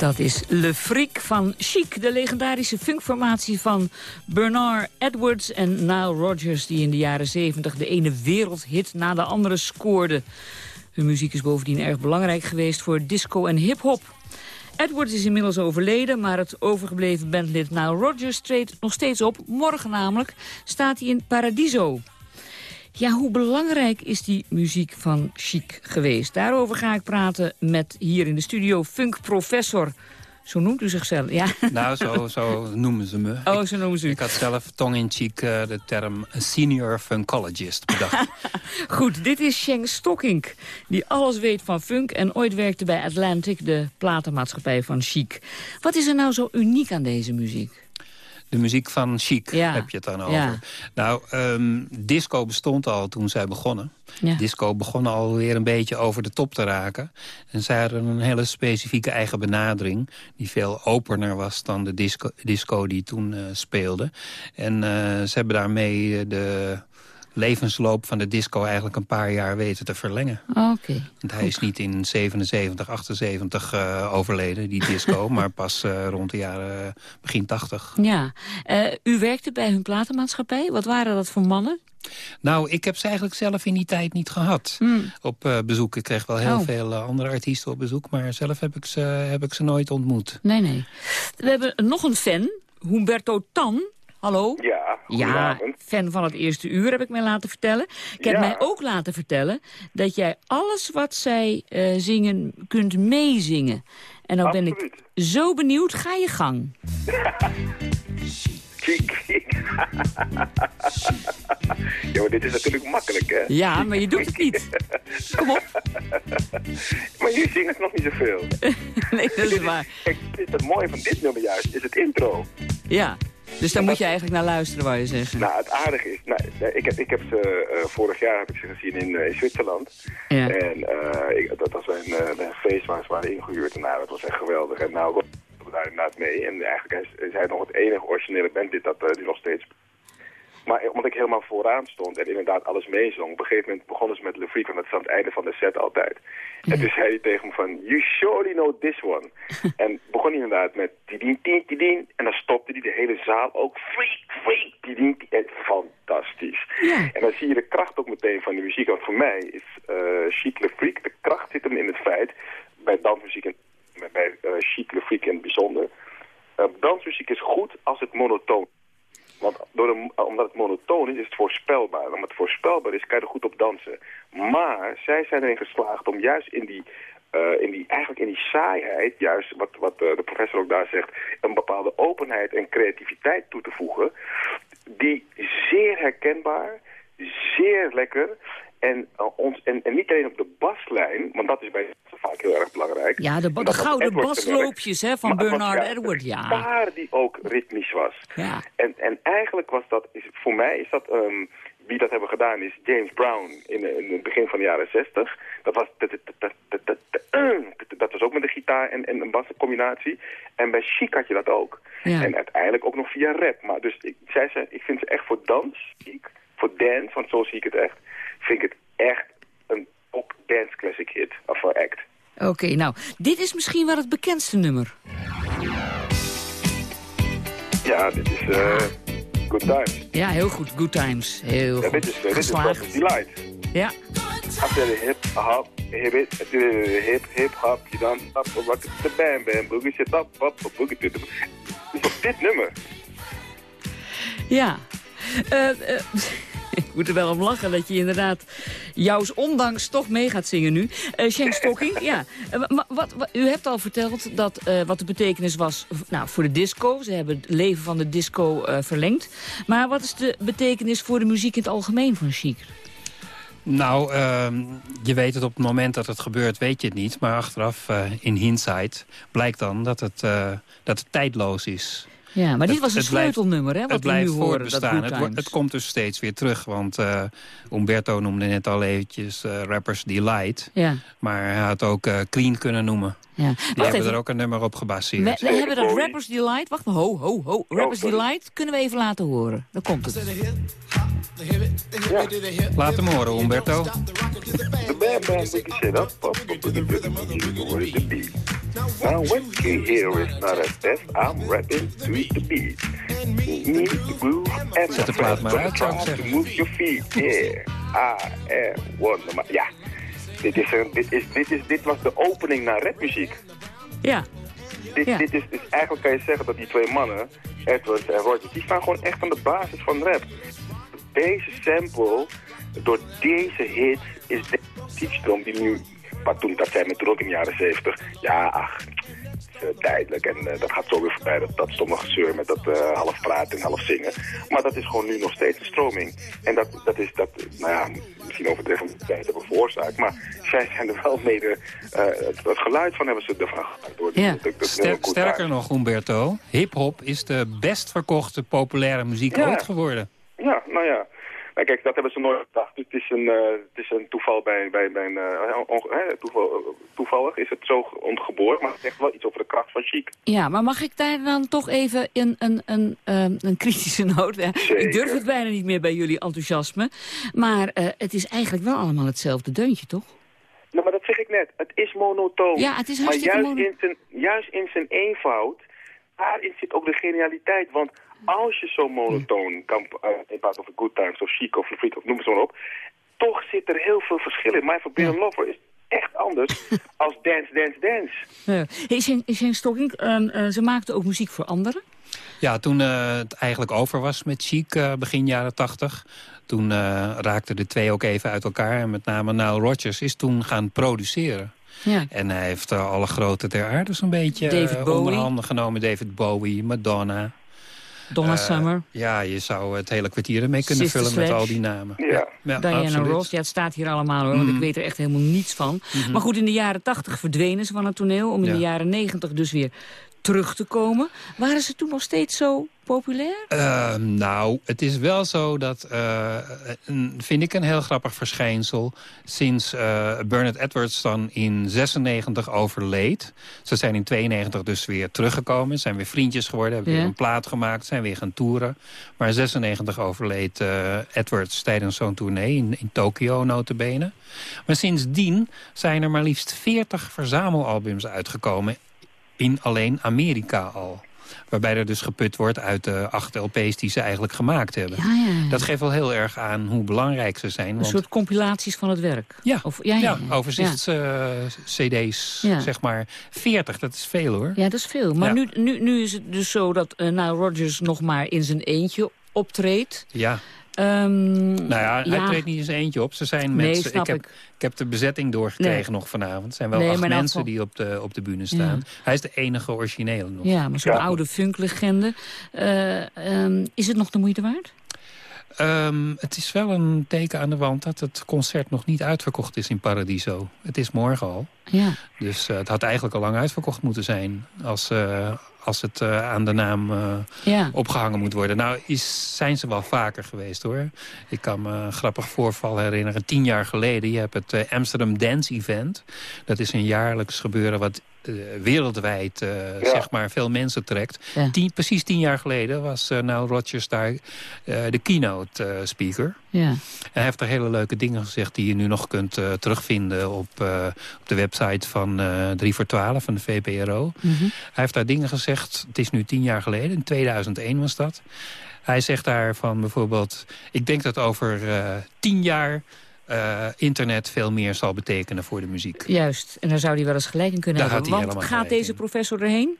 Dat is Le Fric van Chic, de legendarische funkformatie van Bernard Edwards en Nile Rodgers... die in de jaren 70 de ene wereldhit na de andere scoorde. Hun muziek is bovendien erg belangrijk geweest voor disco en hip-hop. Edwards is inmiddels overleden, maar het overgebleven bandlid Nile Rodgers treedt nog steeds op. Morgen namelijk staat hij in Paradiso. Ja, hoe belangrijk is die muziek van Chic geweest? Daarover ga ik praten met hier in de studio funkprofessor. Zo noemt u zichzelf, ja? Nou, zo, [laughs] zo noemen ze me. Oh, zo noemen ze u. Ik had zelf tong in cheek uh, de term senior funkologist bedacht. [laughs] Goed, dit is Sheng Stokkink, die alles weet van funk... en ooit werkte bij Atlantic, de platenmaatschappij van Chic. Wat is er nou zo uniek aan deze muziek? De muziek van Chic heb je het dan over. Ja. Nou, um, disco bestond al toen zij begonnen. Ja. Disco begon alweer een beetje over de top te raken. En zij hadden een hele specifieke eigen benadering... die veel opener was dan de disco, disco die toen uh, speelde. En uh, ze hebben daarmee uh, de levensloop van de disco eigenlijk een paar jaar weten te verlengen. Oké. Want hij is niet in 77, 78 uh, overleden, die disco, [laughs] maar pas uh, rond de jaren uh, begin 80. Ja. Uh, u werkte bij hun platenmaatschappij. Wat waren dat voor mannen? Nou, ik heb ze eigenlijk zelf in die tijd niet gehad. Mm. Op uh, bezoek. Ik kreeg wel heel Oh. veel uh, andere artiesten op bezoek... maar zelf heb ik, ze, heb ik ze nooit ontmoet. Nee, nee. We hebben nog een fan, Humberto Tan. Hallo? Ja, Ja, fan van het eerste uur heb ik mij laten vertellen. Ik heb Ja. mij ook laten vertellen dat jij alles wat zij eh, zingen kunt meezingen. En nou ben ik zo benieuwd, ga je gang. [laughs] [laughs] Ja, maar dit is natuurlijk makkelijk, hè? Ja, maar je doet het niet. Kom op. [laughs] maar jullie zingen het nog niet zoveel. nee, dat is waar. Kijk, het mooie van dit nummer juist, is het intro. Ja, dus daar moet je eigenlijk naar luisteren, wou je zeggen. Nou, het aardige is, nou, ik, heb, ik heb ze, eh, vorig jaar heb ik ze gezien in, eh, in Zwitserland. Ja. En eh, ik, dat was een, eh, een feest waar ze waren ingehuurd. En nou, dat was echt geweldig. En nou, we daar inderdaad mee. En eigenlijk is, is hij nog het enige originele bandlid dat eh, die nog steeds... Maar omdat ik helemaal vooraan stond en inderdaad alles meezong... op een gegeven moment begonnen ze met Le Freak, want dat is aan het einde van de set altijd. En toen zei hij tegen me van, you surely know this one. [laughs] en begon hij inderdaad met tidien, tien, tidien. En dan stopte hij de hele zaal ook. Freak, freak, tidien, tidien. En Fantastisch. En dan zie je de kracht ook meteen van de muziek. Want voor mij is eh Chic Le Freak, de kracht zit hem in het feit... bij dansmuziek en bij uh, Chic Le Freak in het bijzonder... Uh, dansmuziek is goed als het monotoon want door omdat het monotoon is, is het voorspelbaar. Omdat het voorspelbaar is, kan je er goed op dansen. Maar zij zijn erin geslaagd om juist in die, uh, in die, eigenlijk in die saaiheid, juist wat, wat uh, de professor ook daar zegt, een bepaalde openheid en creativiteit toe te voegen, die zeer herkenbaar, zeer lekker en, uh, ons, en, en niet alleen op de baslijn, want dat is bij vaak heel erg belangrijk. Ja, de, de gouden basloopjes hè, van Bernard Edward, ja. Daar die ook ritmisch was. Ja. En, en eigenlijk was dat, is, voor mij is dat, um, wie dat hebben gedaan is James Brown in, in het begin van de jaren zestig. Dat was, dat was ook met de gitaar en, en een bascombinatie. En bij Chic had je dat ook. Ja. En uiteindelijk ook nog via rap. Maar dus ik, zij zei, ik vind ze echt voor dans, voor dance, want zo zie ik het echt, vind ik het echt een pop dance classic hit of act. Oké, okay, nou, dit is misschien wel het bekendste nummer. Ja, dit is uh, Good Times. Ja, heel goed. Good Times. Heel ja, dit is, dit is geslaagd. Delight. Ja. After the hip hop, hip it, hip hip hop, je dan stap, rock de bam bam, boogie zit op, op, boogie. Dus op dit nummer. Ja. Uh, uh, [laughs] ik moet er wel om lachen dat je inderdaad jouws ondanks toch mee gaat zingen nu. Uh, Shane Stocking, ja. Maar wat, u hebt al verteld dat, uh, wat de betekenis was nou, voor de disco. Ze hebben het leven van de disco verlengd. Maar wat is de betekenis voor de muziek in het algemeen van Chic? Nou, uh, je weet het op het moment dat het gebeurt, weet je het niet. Maar achteraf, in hindsight, blijkt dan dat het, dat het tijdloos is. Ja, maar dit was een sleutelnummer, hè, wat het blijft nu horen, voortbestaan. Dat het, het komt dus steeds weer terug. Want uh, Umberto noemde net al eventjes uh, Rappers Delight. Ja. Maar hij had ook uh, Clean kunnen noemen. Ja. Die Wacht hebben even. er ook een nummer op gebaseerd. We, we hebben dat Rappers Delight. Wacht, ho, ho, ho. Rappers oh, Delight kunnen we even laten horen. Dan komt het. Ja. Laat hem horen, Umberto. The bam bam, we can shit up. Now what you hear is not a test, I'm rapping to the beat. Need to groove and Zet de plaat maar uit, zou ik to zeggen. move your feet, yeah. I am. Maar ja, dit, is een, dit, is, dit, is, dit was de opening naar rapmuziek. Ja. Dit, Ja. dit is, dus eigenlijk kan je zeggen dat die twee mannen, Edwards en Rogers, die staan gewoon echt aan de basis van rap. Deze sample, door deze hit, is de typstroom die nu, maar toen dat zijn we toen ook in de jaren 70, ja, ach, eh, tijdelijk en eh, dat gaat zo weer voorbij, dat, dat stomme gezeur met dat eh, half praten en half zingen. Maar dat is gewoon nu nog steeds een stroming. En dat, dat is, dat, nou ja, misschien overdreven tijd hebben veroorzaakt, maar zij zijn er wel mede, eh, het, het geluid van hebben ze ervan gemaakt. Door Ja. dat- dat- dat Ster- heel goed sterker nog, Humberto, hip-hop is de best verkochte populaire muziek Ja. ooit geworden. Ja, nou ja. Nou, kijk, dat hebben ze nooit gedacht. Het is een, eh, het is een toeval bij, bij, bij een... eh, toeval, toevallig is het zo ontgeboren, maar het zegt wel iets over de kracht van chic. Ja, maar mag ik daar dan toch even een, een, een, ehm, een kritische noot? Ik durf het bijna niet meer bij jullie enthousiasme. Maar eh, het is eigenlijk wel allemaal hetzelfde deuntje, toch? Nou, maar dat zeg ik net. Het is monotoon. Ja, het is maar hartstikke juist in, zijn, juist in zijn eenvoud, daarin zit ook de genialiteit. Want als je zo monotoon kan uh, in plaats of good times of chic of freak of noem het zo maar op, toch zit er heel veel verschil in. My Forbidden Lover is echt anders [laughs] als Dance, Dance, Dance. Ja. Hey, Shane, Stocking, ehm, eh, ze maakten ook muziek voor anderen. Ja, toen eh, het eigenlijk over was met Chic, eh, begin jaren tachtig... toen eh, raakten de twee ook even uit elkaar. En met name Nile Rodgers is toen gaan produceren. Ja. En hij heeft alle grote ter aarde zo'n beetje David eh, Bowie. onder handen genomen. David Bowie, Madonna. Donna Eh, Summer. Ja, je zou het hele kwartier ermee kunnen Sister vullen met al die namen. Ja. Diana absoluut. Ross, ja, het staat hier allemaal hoor, want ik Mhm. weet er echt helemaal niets van. Mhm. Maar goed, in de jaren tachtig verdwenen ze van het toneel... om in Ja. de jaren negentig dus weer terug te komen. Waren ze toen nog steeds zo populair? Eh, nou, het is wel zo dat, eh, een, vind ik een heel grappig verschijnsel... sinds eh Bernard Edwards dan in 96 overleed. Ze zijn in 92 dus weer teruggekomen, zijn weer vriendjes geworden... hebben weer een plaat gemaakt, zijn weer gaan toeren. Maar in 96 overleed eh, Edwards tijdens zo'n tournee in, in Tokio notabene. Maar sindsdien zijn er maar liefst 40 verzamelalbums uitgekomen... in alleen Amerika al. Waarbij er dus geput wordt uit de acht LP's die ze eigenlijk gemaakt hebben. Ja, ja, ja. Dat geeft wel heel erg aan hoe belangrijk ze zijn. Een Want soort compilaties van het werk. Ja, of, ja, ja, ja, ja. overzichts-cd's, Ja. zeg maar. 40, dat is veel hoor. Ja, dat is veel. Maar Ja. nu, nu, nu is het dus zo dat uh, nou Rogers nog maar in zijn eentje optreedt. Ja. Ehm, Nou ja, hij treedt niet eens eentje op. Ze zijn Nee, ik, heb, ik. ik heb de bezetting doorgekregen Nee. nog vanavond. Het zijn wel Nee, acht mensen die op de, op de bühne staan. Hij is de enige originele nog. Ja, maar zo'n oude funklegende. Eh, ehm, is het nog de moeite waard? Ehm, het is wel een teken aan de wand dat het concert nog niet uitverkocht is in Paradiso. Het is morgen al. Ja. Dus eh, het had eigenlijk al lang uitverkocht moeten zijn... als, eh, als het eh, aan de naam eh, Ja. opgehangen moet worden. Nou is, zijn ze wel vaker geweest hoor. Ik kan me een grappig voorval herinneren. Tien jaar geleden, je hebt het Amsterdam Dance Event. Dat is een jaarlijks gebeuren wat eh, wereldwijd eh, zeg maar veel mensen trekt. Ja. Tien, precies tien jaar geleden was uh, nou Rogers daar eh, de keynote speaker. Ja. En hij heeft er hele leuke dingen gezegd die je nu nog kunt uh, terugvinden op, uh, op de website van uh, 3 voor 12 van de VPRO. Mhm. Hij heeft daar dingen gezegd, het is nu tien jaar geleden, in 2001 was dat. Hij zegt daar van bijvoorbeeld, ik denk dat over uh, tien jaar uh, internet veel meer zal betekenen voor de muziek. Juist, en daar zou hij wel eens gelijk in kunnen Daar hebben. Want helemaal gaat deze professor erheen?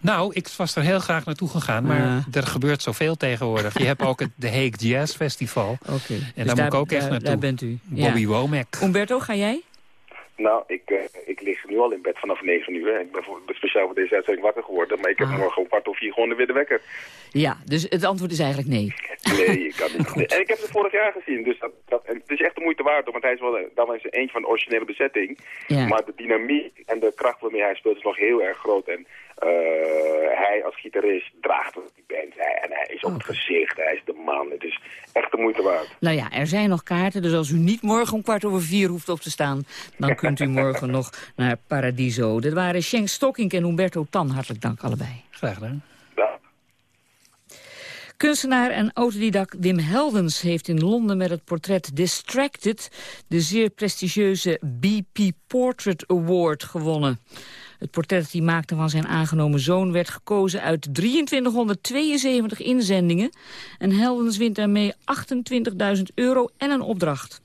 Nou, ik was er heel graag naartoe gegaan, maar Ja. er gebeurt zoveel tegenwoordig. Je hebt ook het [laughs] De Hague Jazz Festival. Oké. En Dus daar, moet ik ook daar- echt naartoe. Daar bent u. Bobby ja. Womack. Umberto, ga jij? Nou, ik, uh, ik lig nu al in bed vanaf 9 uur. Ik ben voor, speciaal voor deze uitzending wakker geworden. Maar ik heb Ah. morgen om kwart of vier gewoon weer de wekker. Ja, dus het antwoord is eigenlijk nee. Nee, ik kan niet. [laughs] En ik heb ze vorig jaar gezien. Dus dat, dat, en het is echt de moeite waard. Want hij is wel dan is eentje van de originele bezetting. Ja. Maar de dynamiek en de kracht waarmee hij speelt is nog heel erg groot. En uh, hij als gitarist draagt die band. Hij, en hij is op het gezicht. Hij is de man. Het is echt de moeite waard. Nou ja, er zijn nog kaarten, dus als u niet morgen om kwart over vier hoeft op te staan... dan kunt u morgen [laughs] nog naar Paradiso. Dat waren Schenk Stocking en Humberto Tan. Hartelijk dank allebei. Graag gedaan. Kunstenaar en autodidact Wim Heldens heeft in Londen met het portret Distracted... de zeer prestigieuze BP Portrait Award gewonnen. Het portret dat hij maakte van zijn aangenomen zoon werd gekozen uit 2372 inzendingen. En Heldens wint daarmee 28.000 euro en een opdracht.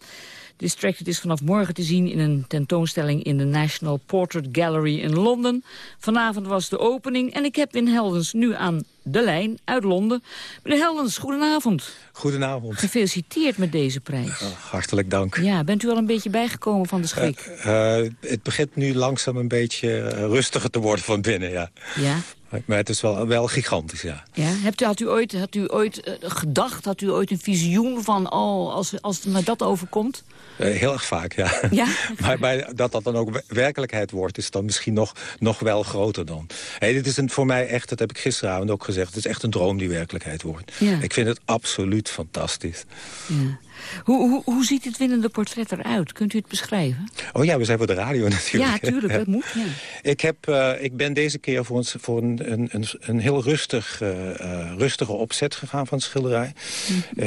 Distracted is vanaf morgen te zien in een tentoonstelling in de National Portrait Gallery in Londen. Vanavond was de opening en ik heb Win Heldens nu aan de lijn uit Londen. Meneer Heldens, goedenavond. Goedenavond. Gefeliciteerd met deze prijs. Oh, hartelijk dank. Ja, bent u al een beetje bijgekomen van de schrik? Uh, uh, het begint nu langzaam een beetje uh, rustiger te worden van binnen, ja. Ja? Maar het is wel, wel gigantisch, ja. ja? Hebt u, had u ooit, had u ooit gedacht, had u ooit een visioen van... oh, als, als me dat overkomt? heel erg vaak, ja. ja? [laughs] maar, maar, dat dat dan ook werkelijkheid wordt... is dan misschien nog, nog wel groter dan. Hey, dit is een, voor mij echt, dat heb ik gisteravond ook gezegd... het is echt een droom die werkelijkheid wordt. Ja. Ik vind het absoluut fantastisch. Ja. Hoe, hoe, hoe ziet het winnende portret eruit? Kunt u het beschrijven? Oh ja, we zijn voor de radio [laughs] natuurlijk. Ja, tuurlijk, dat moet. Ja. Ik, heb, uh, ik ben deze keer voor een, voor een, een, een, heel rustig, uh, uh, rustige opzet gegaan van het schilderij. Mm.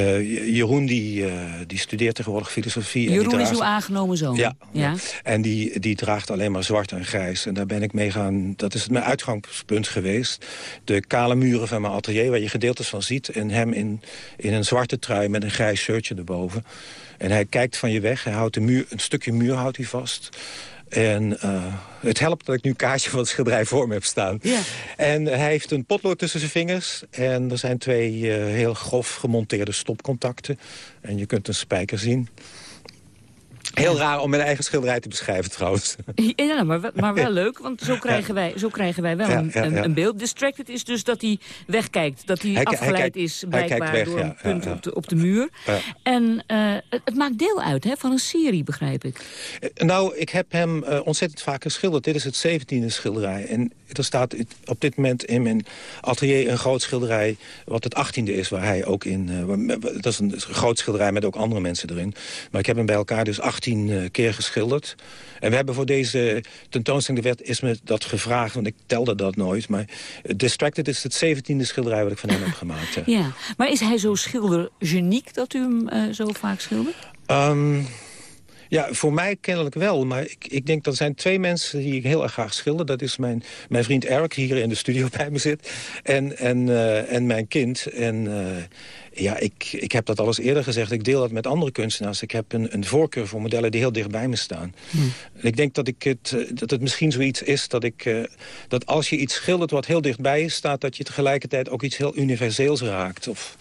Jeroen die, die studeert tegenwoordig filosofie. Jeroen en die is draagt... uw aangenomen zoon? Ja. ja. En die, die draagt alleen maar zwart en grijs. En daar ben ik mee gaan... Dat is mijn uitgangspunt geweest. De kale muren van mijn atelier, waar je gedeeltes van ziet. En hem in, in een zwarte trui met een grijs shirtje erboven. En hij kijkt van je weg. Hij houdt de muur, een stukje muur houdt hij vast. En uh, het helpt dat ik nu een kaartje van het schilderij voor me heb staan. Ja. En hij heeft een potlood tussen zijn vingers. En er zijn twee uh, heel grof gemonteerde stopcontacten. En je kunt een spijker zien. Heel raar om mijn eigen schilderij te beschrijven trouwens. [laughs] Ja, maar, maar wel leuk, want zo krijgen wij, zo krijgen wij wel Ja, een, ja, ja. een, een beeld. Distracted is dus dat hij wegkijkt. Dat hij, Hij ki- hij afgeleid is blijkbaar weg, door een punt. Op, de, op de muur. En eh, het, het maakt deel uit hè, van een serie, begrijp ik. Eh, Nou, ik heb hem eh, ontzettend vaak geschilderd. Dit is het 17e schilderij. En er staat op dit moment in mijn atelier een groot schilderij... wat het 18e is, waar hij ook in... eh, dat is een groot schilderij met ook andere mensen erin. Maar ik heb hem bij elkaar dus 18 eh, keer geschilderd. En we hebben voor deze tentoonstelling, de werd is me dat gevraagd... want ik telde dat nooit. Maar Distracted is het 17e schilderij wat ik van hem heb gemaakt. ja. Ja, maar is hij zo schildergeniek dat u hem eh, zo vaak schildert? Ehm, ja, voor mij kennelijk wel. Maar ik, ik denk dat er zijn twee mensen die ik heel erg graag schilder. Dat is mijn, mijn vriend Eric, die hier in de studio bij me zit. En, en, eh, en mijn kind. En eh, ja, ik, ik heb dat al eens eerder gezegd. Ik deel dat met andere kunstenaars. Ik heb een, een voorkeur voor modellen die heel dicht bij me staan. En ik denk dat, ik het, eh, dat het misschien zoiets is dat ik... dat als je iets schildert wat heel dichtbij je staat... dat je tegelijkertijd ook iets heel universeels raakt. Of,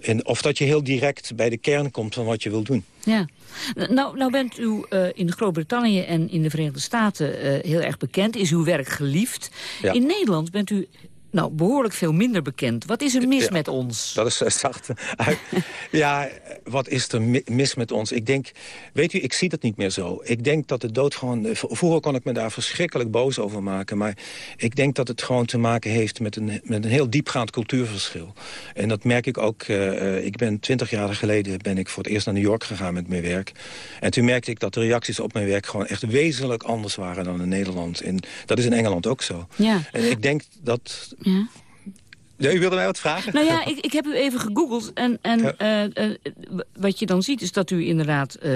en, of dat je heel direct bij de kern komt van wat je wil doen. Ja. Nou, nou bent u eh, in Groot-Brittannië en in de Verenigde Staten eh, heel erg bekend. Is uw werk geliefd. Ja. In Nederland bent u nou, behoorlijk veel minder bekend. Wat is er mis Ja. met ons? Dat is eh, [laughs] zacht. ja, wat is er mi- mis met ons? Ik denk, weet u, ik zie dat niet meer zo. Ik denk dat de dood gewoon... eh, Vroeger kon ik me daar verschrikkelijk boos over maken. Maar ik denk dat het gewoon te maken heeft met een, met een heel diepgaand cultuurverschil. En dat merk ik ook. eh, eh, ik ben twintig jaar geleden ben ik voor het eerst naar New York gegaan met mijn werk. En toen merkte ik dat de reacties op mijn werk gewoon echt wezenlijk anders waren dan in Nederland. En dat is in Engeland ook zo. Ja. En ik denk dat... Ja. Ja, u wilde mij wat vragen? Nou ja, ik, ik heb u even gegoogeld. En, en Ja. eh, eh, wat je dan ziet is dat u inderdaad eh,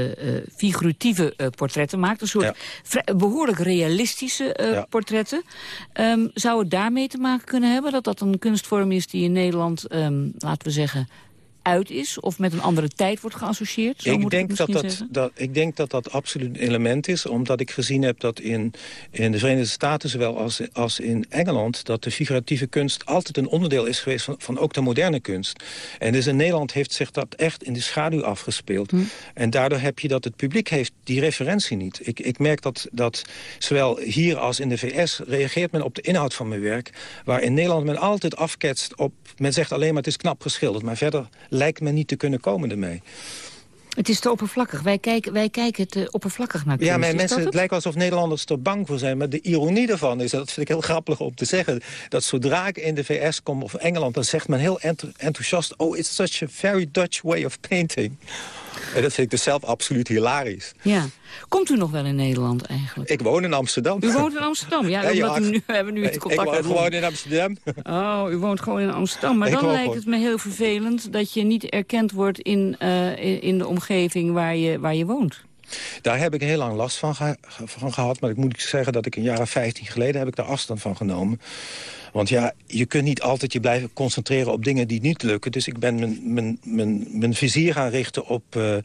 figuratieve portretten maakt. Een soort Ja. behoorlijk realistische Ja. portretten. Ehm, zou het daarmee te maken kunnen hebben? Dat dat een kunstvorm is die in Nederland, ehm, laten we zeggen, uit is? Of met een andere tijd wordt geassocieerd? Zo ik, moet denk het dat dat, dat, ik denk dat dat absoluut een element is. Omdat ik gezien heb dat in, in de Verenigde Staten... zowel als, als in Engeland... dat de figuratieve kunst altijd een onderdeel is geweest... van, van ook de moderne kunst. En dus in Nederland heeft zich dat echt in de schaduw afgespeeld. Hm. En daardoor heb je dat het publiek heeft die referentie niet. Ik, ik merk dat, dat zowel hier als in de VS... reageert men op de inhoud van mijn werk... waar in Nederland men altijd afketst op... men zegt alleen maar het is knap geschilderd... maar verder lijkt men niet te kunnen komen ermee. Het is te oppervlakkig. Wij kijken, wij kijken te oppervlakkig naar kunst. Ja, maar mensen, dat het lijkt alsof Nederlanders er bang voor zijn. Maar de ironie daarvan is, dat vind ik heel grappig om te zeggen... dat zodra ik in de VS kom of Engeland... dan zegt men heel enth- enthousiast... oh, it's such a very Dutch way of painting. En dat vind ik dus zelf absoluut hilarisch. Ja. Komt u nog wel in Nederland eigenlijk? Ik woon in Amsterdam. U woont in Amsterdam, ja, [laughs] omdat u nu, [laughs] we hebben nu het contact Ik woon gewoon in Amsterdam. [laughs] Oh, u woont gewoon in Amsterdam. Maar Ik dan lijkt gewoon- het me heel vervelend dat je niet erkend wordt in, eh, in in de omgeving waar je, waar je woont. Daar heb ik heel lang last van gehad. Maar ik moet zeggen dat ik een jaar of 15 geleden heb ik daar afstand van genomen. Want ja, je kunt niet altijd je blijven concentreren op dingen die niet lukken. Dus ik ben mijn, mijn, mijn, mijn vizier gaan richten op, eh,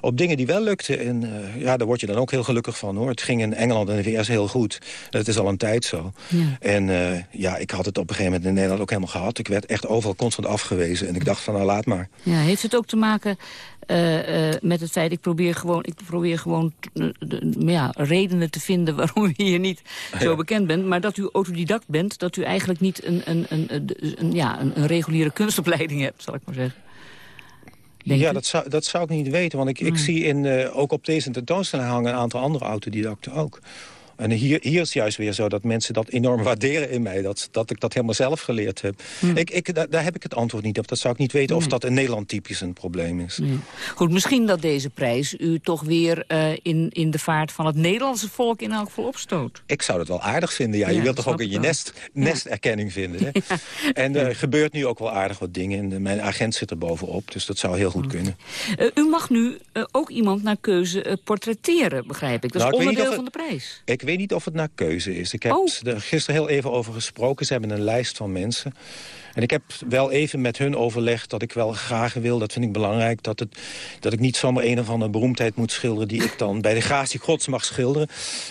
op dingen die wel lukten. En eh, ja, daar word je dan ook heel gelukkig van hoor. Het ging in Engeland en de VS heel goed. Dat is al een tijd zo. Ja. En eh, ja, ik had het op een gegeven moment in Nederland ook helemaal gehad. Ik werd echt overal constant afgewezen. En ik dacht van nou laat maar. Ja, heeft het ook te maken met het feit... ik probeer gewoon, ik probeer gewoon de- ja, redenen te vinden... [laughs] waarom u hier niet zo Ja. bekend bent... maar dat u autodidact bent, dat u eigenlijk niet een, een, een, een, ja, een, een reguliere kunstopleiding hebt... zal ik maar zeggen. Ja, u? dat zou, dat zou ik niet weten. Want ik, ik Nee. zie in, eh, ook op deze tentoonstelling hangen een aantal andere autodidacten ook. En hier, hier is juist weer zo dat mensen dat enorm waarderen in mij. Dat, dat ik dat helemaal zelf geleerd heb. Ik, ik, daar, daar heb ik het antwoord niet op. Dat zou ik niet weten of Nee. dat in Nederland typisch een probleem is. Nee. Goed, misschien dat deze prijs u toch weer eh, in, in de vaart van het Nederlandse volk in elk geval opstoot. Ik zou het wel aardig vinden. Ja, Ja, je wilt dat toch ook in je nest, nesterkenning vinden. Hè? [laughs] En er gebeurt nu ook wel aardig wat dingen. En eh, mijn agent zit er bovenop, dus dat zou heel goed kunnen. Eh, u mag nu ook iemand naar keuze portretteren, begrijp ik. Dat Nou, is niet onderdeel van de prijs. Ik weet niet of het naar keuze is. Ik heb Oh. er gisteren heel even over gesproken. Ze hebben een lijst van mensen. En ik heb wel even met hun overlegd dat ik wel graag wil... dat vind ik belangrijk, dat, het, dat ik niet zomaar een of andere beroemdheid moet schilderen... die ik dan bij de gratie gods mag schilderen.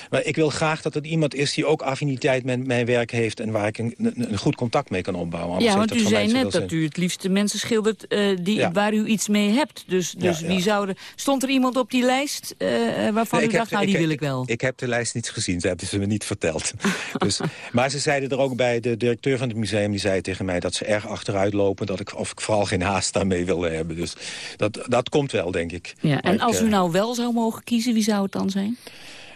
Maar ik wil graag dat het iemand is die ook affiniteit met mijn werk heeft... en waar ik een, een, een goed contact mee kan opbouwen. Ja, want u zei net dat u het liefst de mensen schildert eh, die, Ja. waar u iets mee hebt. Dus, dus Ja, wie ja. zouden... Stond er iemand op die lijst eh, waarvan Nee, u dacht, nou die wil ik wel? Ik heb de lijst niet gezien, ze hebben ze me niet verteld. [laughs] dus, maar ze zeiden er ook bij, de directeur van het museum... die zei tegen mij dat ze erg achteruit lopen... Dat ik, of ik vooral geen haast daarmee wilde hebben. Dus dat, dat komt wel, denk ik. Ja, Maar en ik, als u eh, nou wel zou mogen kiezen, wie zou het dan zijn?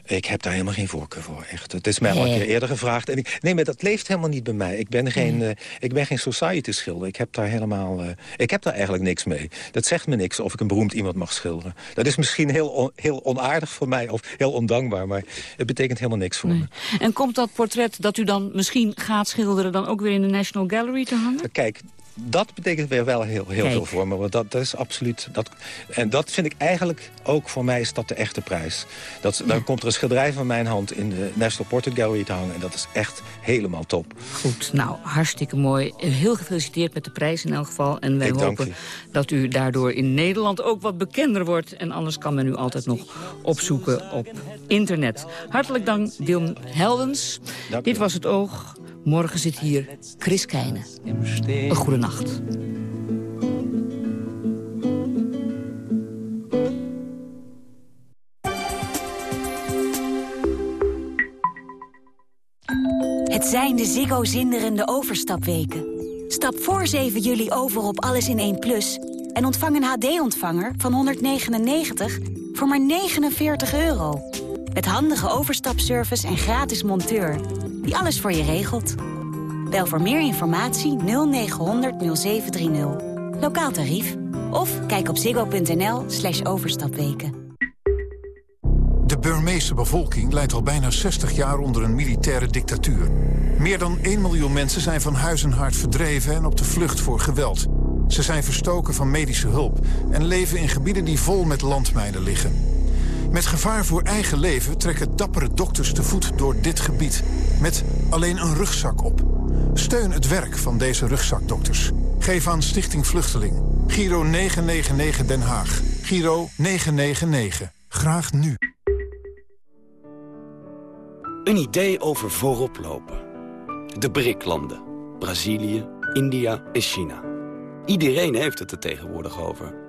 Ik heb daar helemaal geen voorkeur voor, echt. Het is mij al een keer eerder gevraagd. En ik, nee, maar dat leeft helemaal niet bij mij. Ik ben geen, eh, ik ben geen society schilder. Ik heb daar helemaal... eh, ik heb daar eigenlijk niks mee. Dat zegt me niks of ik een beroemd iemand mag schilderen. Dat is misschien heel, on- heel onaardig voor mij of heel ondankbaar... maar het betekent helemaal niks voor me. En komt dat portret dat u dan misschien gaat schilderen... dan ook weer in de National Gallery te hangen? Kijk, dat betekent weer wel heel, heel Kijk. veel voor me. Want dat, dat is absoluut... Dat, en dat vind ik eigenlijk ook voor mij is dat de echte prijs. Dat, Dan komt er een schilderij van mijn hand in de National Portrait Gallery te hangen. En dat is echt helemaal top. Goed, nou, hartstikke mooi. Heel gefeliciteerd met de prijs in elk geval. En wij Ik hopen dat u daardoor in Nederland ook wat bekender wordt. En anders kan men u altijd nog opzoeken op internet. Hartelijk dank, Wilm Heldens. Dank. Dit was Het Oog. Morgen zit hier Chris Keijnen. Een goede nacht. Het zijn de Ziggo zinderende overstapweken. Stap voor 7 juli over op Alles in 1 Plus... en ontvang een HD-ontvanger van 199 voor maar 49 euro. Met handige overstapservice en gratis monteur... die alles voor je regelt. Bel voor meer informatie 0900 0730. Lokaal tarief. Of kijk op ziggo.nl slash overstapweken. De Burmeese bevolking leidt al bijna 60 jaar onder een militaire dictatuur. Meer dan 1 miljoen mensen zijn van huis en hart verdreven en op de vlucht voor geweld. Ze zijn verstoken van medische hulp en leven in gebieden die vol met landmijnen liggen. Met gevaar voor eigen leven trekken dappere dokters te voet door dit gebied. Met alleen een rugzak op. Steun het werk van deze rugzakdokters. Geef aan Stichting Vluchteling. Giro 999 Den Haag. Giro 999. Graag nu. Een idee over voorop lopen. De BRIC-landen. Brazilië, India en China. Iedereen heeft het er tegenwoordig over.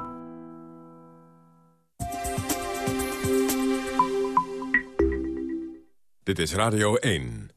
Dit is Radio 1.